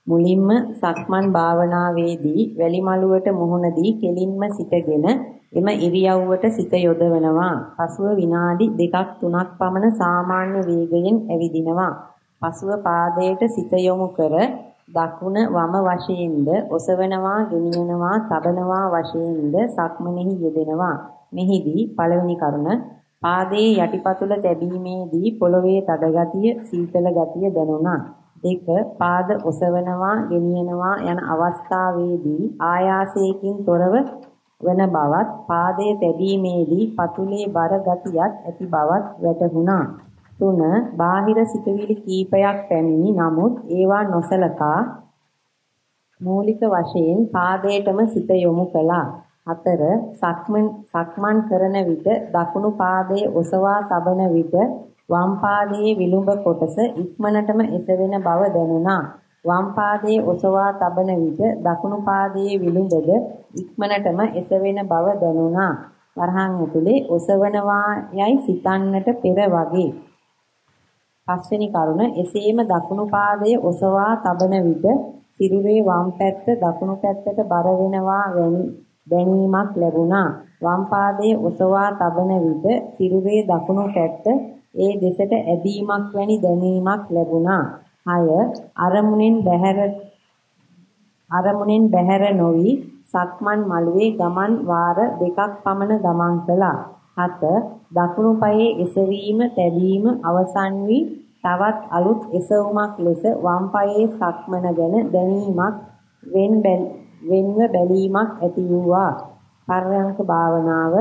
මුලින්ම සක්මන් භාවනාවේදී වැලි මළුවට මුහුණ දී කෙලින්ම සිටගෙන එම ඉරියව්වට සිත යොදවනවා. පසුව විනාඩි දෙකක් තුනක් පමණ සාමාන්‍ය වේගයෙන් ඇවිදිනවා. පසුව පාදයට සිත යොමු කර දකුණ වම වශයෙන්ද ඔසවනවා, ගෙනියනවා, තබනවා වශයෙන්ද සක්මනෙහි යෙදෙනවා. මෙහිදී පළවෙනි කරුණ පාදයේ යටිපතුල තැබීමේදී පොළවේ තද ගතිය, සීතල ගතිය දැනුණා. දෙක පාද ඔසවනවා, ගෙනියනවා යන අවස්ථාවේදී ආයාසයෙන් තොරව වන බවත් පාදයේ තැබීමේදී පතුලේ බර ගතියක් ඇති බවත් වැටහුණා. තුන බාහිර සිතුවිලි කීපයක් පැමිණි නමුත් ඒවා නොසලකා මූලික වශයෙන් පාදයටම සිත යොමු කළා. හතර සක්මන් සක්මන් කරන විට දකුණු පාදයේ ඔසවා තබන විට වම් පාදයේ විලුඹ කොටස ඉක්මනටම එසවෙන බව දැනුණා. වම් පාදයේ ඔසවා තබන විට දකුණු පාදයේ විලුඹද ඉක්මනටම එසවෙන බව දැනුණා. වරහන් ඇතුලේ ඔසවනවා යයි සිතන්නට පෙර වගේ. පස්වෙනි කරුණ එසේම දකුණු පාදයේ ඔසවා තබන විට සිරුරේ වම් පැත්ත දකුණු පැත්තට බර වෙනවා වැනි දැනීමක් ලැබුණා. වම් පාදයේ ඔසවා තබන විට සිරුරේ දකුණු පැත්ත ඒ දෙසට ඇදීමක් වැනි දැනීමක් ලැබුණා. 6 අරමුණෙන් බැහැර අරමුණෙන් බැහැර නොවි සක්මන් මළුවේ ගමන් වාර දෙකක් පමණ ගමන් කළා. 7 දකුණු පායේ එසවීම තැබීම අවසන් වී තවත් අලුත් එසවුමක් ලෙස වම් පායේ සක්මන ගැන දැනීමක් වෙන් වෙන්ව බැලීමක් ඇති වූවා. පර්යංක භාවනාව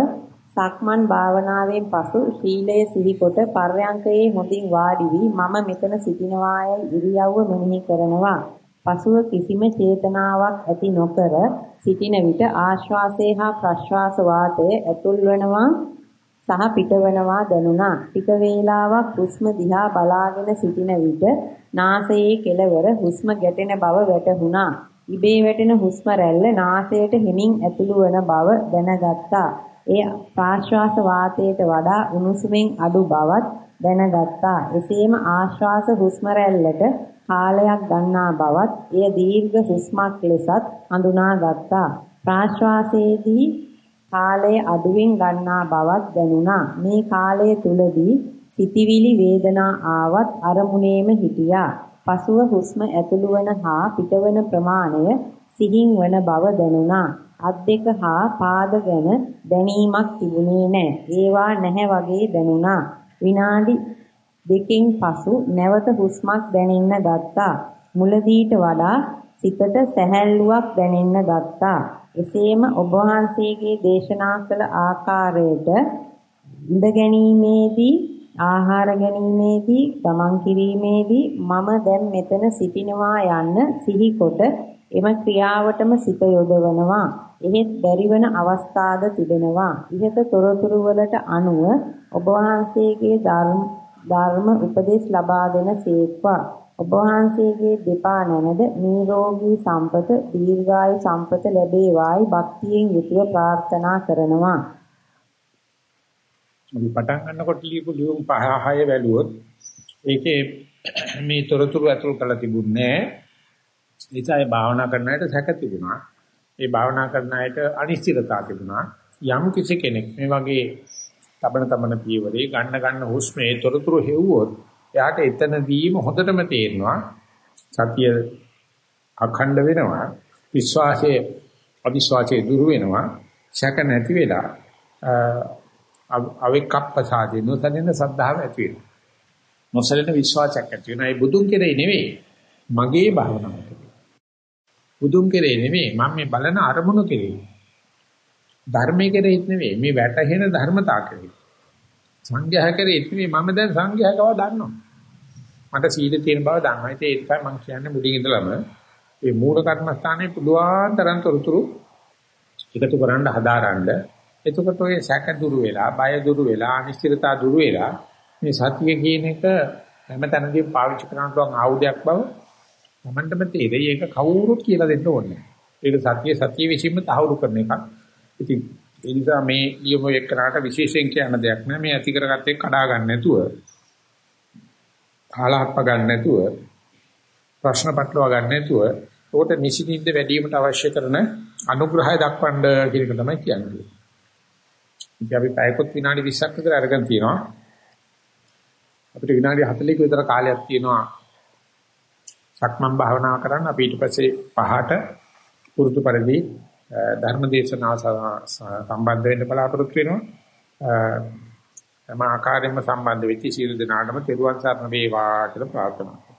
සක්මන් භාවනාවෙන් පසු ශීලය සිහිකොට පර්යංකයේ හොඳින් වාඩි වී මම මෙතන සිටිනවායයි ඉරියව්ව මෙනෙහි කරනවා. පසුව කිසිම චේතනාවක් ඇති නොකර සිටින විට ආශ්වාසය හා ප්‍රශ්වාස වාතය ඇතුල් වෙනවා සහ පිටවනවා දැනුණා. ටික වේලාවක් හුස්ම දිහා බලාගෙන සිටින විට නාසයේ කෙළවර හුස්ම ගැටෙන බව වැටහුණා. ඉබේ වැටෙන හුස්ම රැල්ල නාසයට හිමින් ඇතුළු වන බව දැනගත්තා. ඒ ප්‍රාශ්වාස වාතයට වඩා උණුසුමින් අඩු බවත් දැනගත්තා. එසේම ආශ්වාස හුස්ම රැල්ලට කාලයක් ගන්නා බවත් එය දීර්ඝ හුස්මක් ලෙසත් හඳුනාගත්තා. ප්‍රාශ්වාසයේදී කාලය අඩුවෙන් ගන්නා බවක් දැනුණා. මේ කාලය තුලදී සිතිවිලි වේදනා ආවත් අරමුණේම හිටියා. පසුව හුස්ම ඇතුළු වන හා පිටවන ප්‍රමාණය සිහින් වන බව දැනුණා. අත් දෙක හා පාද ගැන දැනීමක් තිබුණේ නැහැ. ඒවා නැහැ වගේ දැනුණා. විනාඩි දෙකකින් පසු නැවත හුස්මක් දැනෙන්න ගත්තා. මුලදීට වඩා සිතට සැහැල්ලුවක් දැනෙන්න ගත්තා. එසේම ඔබ වහන්සේගේ දේශනා කළ ආකාරයට ඉඳ ගැනීමේදී ආහාර ගැනීමේදී ගමන් කිරීමේදී මම දැන් මෙතන සිටිනවා යන්න සිහිකොට එම ක්‍රියාවටම සිත යොදවනවා. එහෙත් බැරිවන අවස්ථාද තිබෙනවා. ඉහත තොරතුරු වලට අනුව ඔබ වහන්සේගේ ධර්ම උපදෙස් ලබා දෙන සේක්වා. ඔබ වහන්සේගේ දෙපා නැමද නිරෝගී සම්පත දීර්ඝායු සම්පත ලැබේවායි භක්තියෙන් යුතුව ප්‍රාර්ථනා කරනවා. අපි පටන් ගන්නකොට ලියපු ලියුම් පහ හය වැළුවොත් ඒකේ මේ තොරතුරු ඇතුල් කරලා තිබුණේ ඒසයි භාවනා කරන අයට සැක තිබුණා. ඒ භාවනා කරන අයට අනිශ්චිතතාව තිබුණා. යම් කිසි කෙනෙක් මේ වගේ තබන තබන පියවරේ ගන්න ගන්න හුස්මේ තොරතුරු හෙව්වොත් එයාට එතනදීම හොඳටම තේරෙනවා. සතිය අඛණ්ඩ වෙනවා. විශ්වාසයේ අවිශ්වාසයේ දුරු වෙනවා. සැක නැති වෙලා අවිකප්පසාදී නොසලින සද්ධාව ඇති වෙනවා. නොසලින විශ්වාසයක් ඇති වෙනවා. ඒ බුදුන් කෙරේ නෙවෙයි මගේ භාවනාවට බුදුන් කෙරේ නෙවෙයි මම මේ බලන අරමුණු කෙරේ ධර්මයේ කෙරේ නෙවෙයි මේ වැටහෙන ධර්මතා කෙරේ සංඝයා කරේ ඉතින් මම දැන් සංඝයා කව දන්නවා. මට සීල තියෙන බව දන්නවා. ඉතින් ඒකයි මම කියන්නේ මුලින් ඉඳලම මේ මූල කර්මස්ථානයේ පුළුවන් තරම් තොරතුරු එකතු කරන්න හදාරන්න. එතකොට ඔය සැක දුරු වෙලා, බය දුරු වෙලා, අනිශ්චිතතා දුරු වෙලා මේ සතිය කියන එක හැමතැනදී පාවිච්චි කරන්න පුළුවන් ආයුධයක් බව මමන්ටම තේරෙයි. ඒක කවුරුත් කියලා දෙන්න ඕනේ. ඒක සතිය සතිය විසින්ම තහවුරු කරන එකක්. ඉතින් ඒ නිසා මේ ලියමු එක්කනට විශේෂයෙන් කියන දෙයක් නෑ මේ ඇති කරගත්තේ කඩා ගන්න නැතුව කාලහප්ප ගන්න නැතුව ප්‍රශ්න පටලවා ගන්න නැතුව උකට නිසින්ින්ද වැඩිවීමට අවශ්‍ය කරන අනුග්‍රහය දක්වන්න කියන එක තමයි කියන්නේ. ඉතින් අපි පැයකොත් විනාඩි 20ක් විතර අරගෙන තියෙනවා. අපිට විනාඩි 40ක විතර කාලයක් තියෙනවා සක්මන් භාවනාව කරන්න අපි ඊට පස්සේ පහට පුරුදු පරිදි ධර්ම දේශනාව සම්බන්ධ වෙන්න බලාපොරොත්තු වෙනවා. තම ආකාරයෙන්ම සම්බන්ධ වෙච්ච සියලු දෙනාටම තෙරුවන් සරණ වේවා කියලා ප්‍රාර්ථනා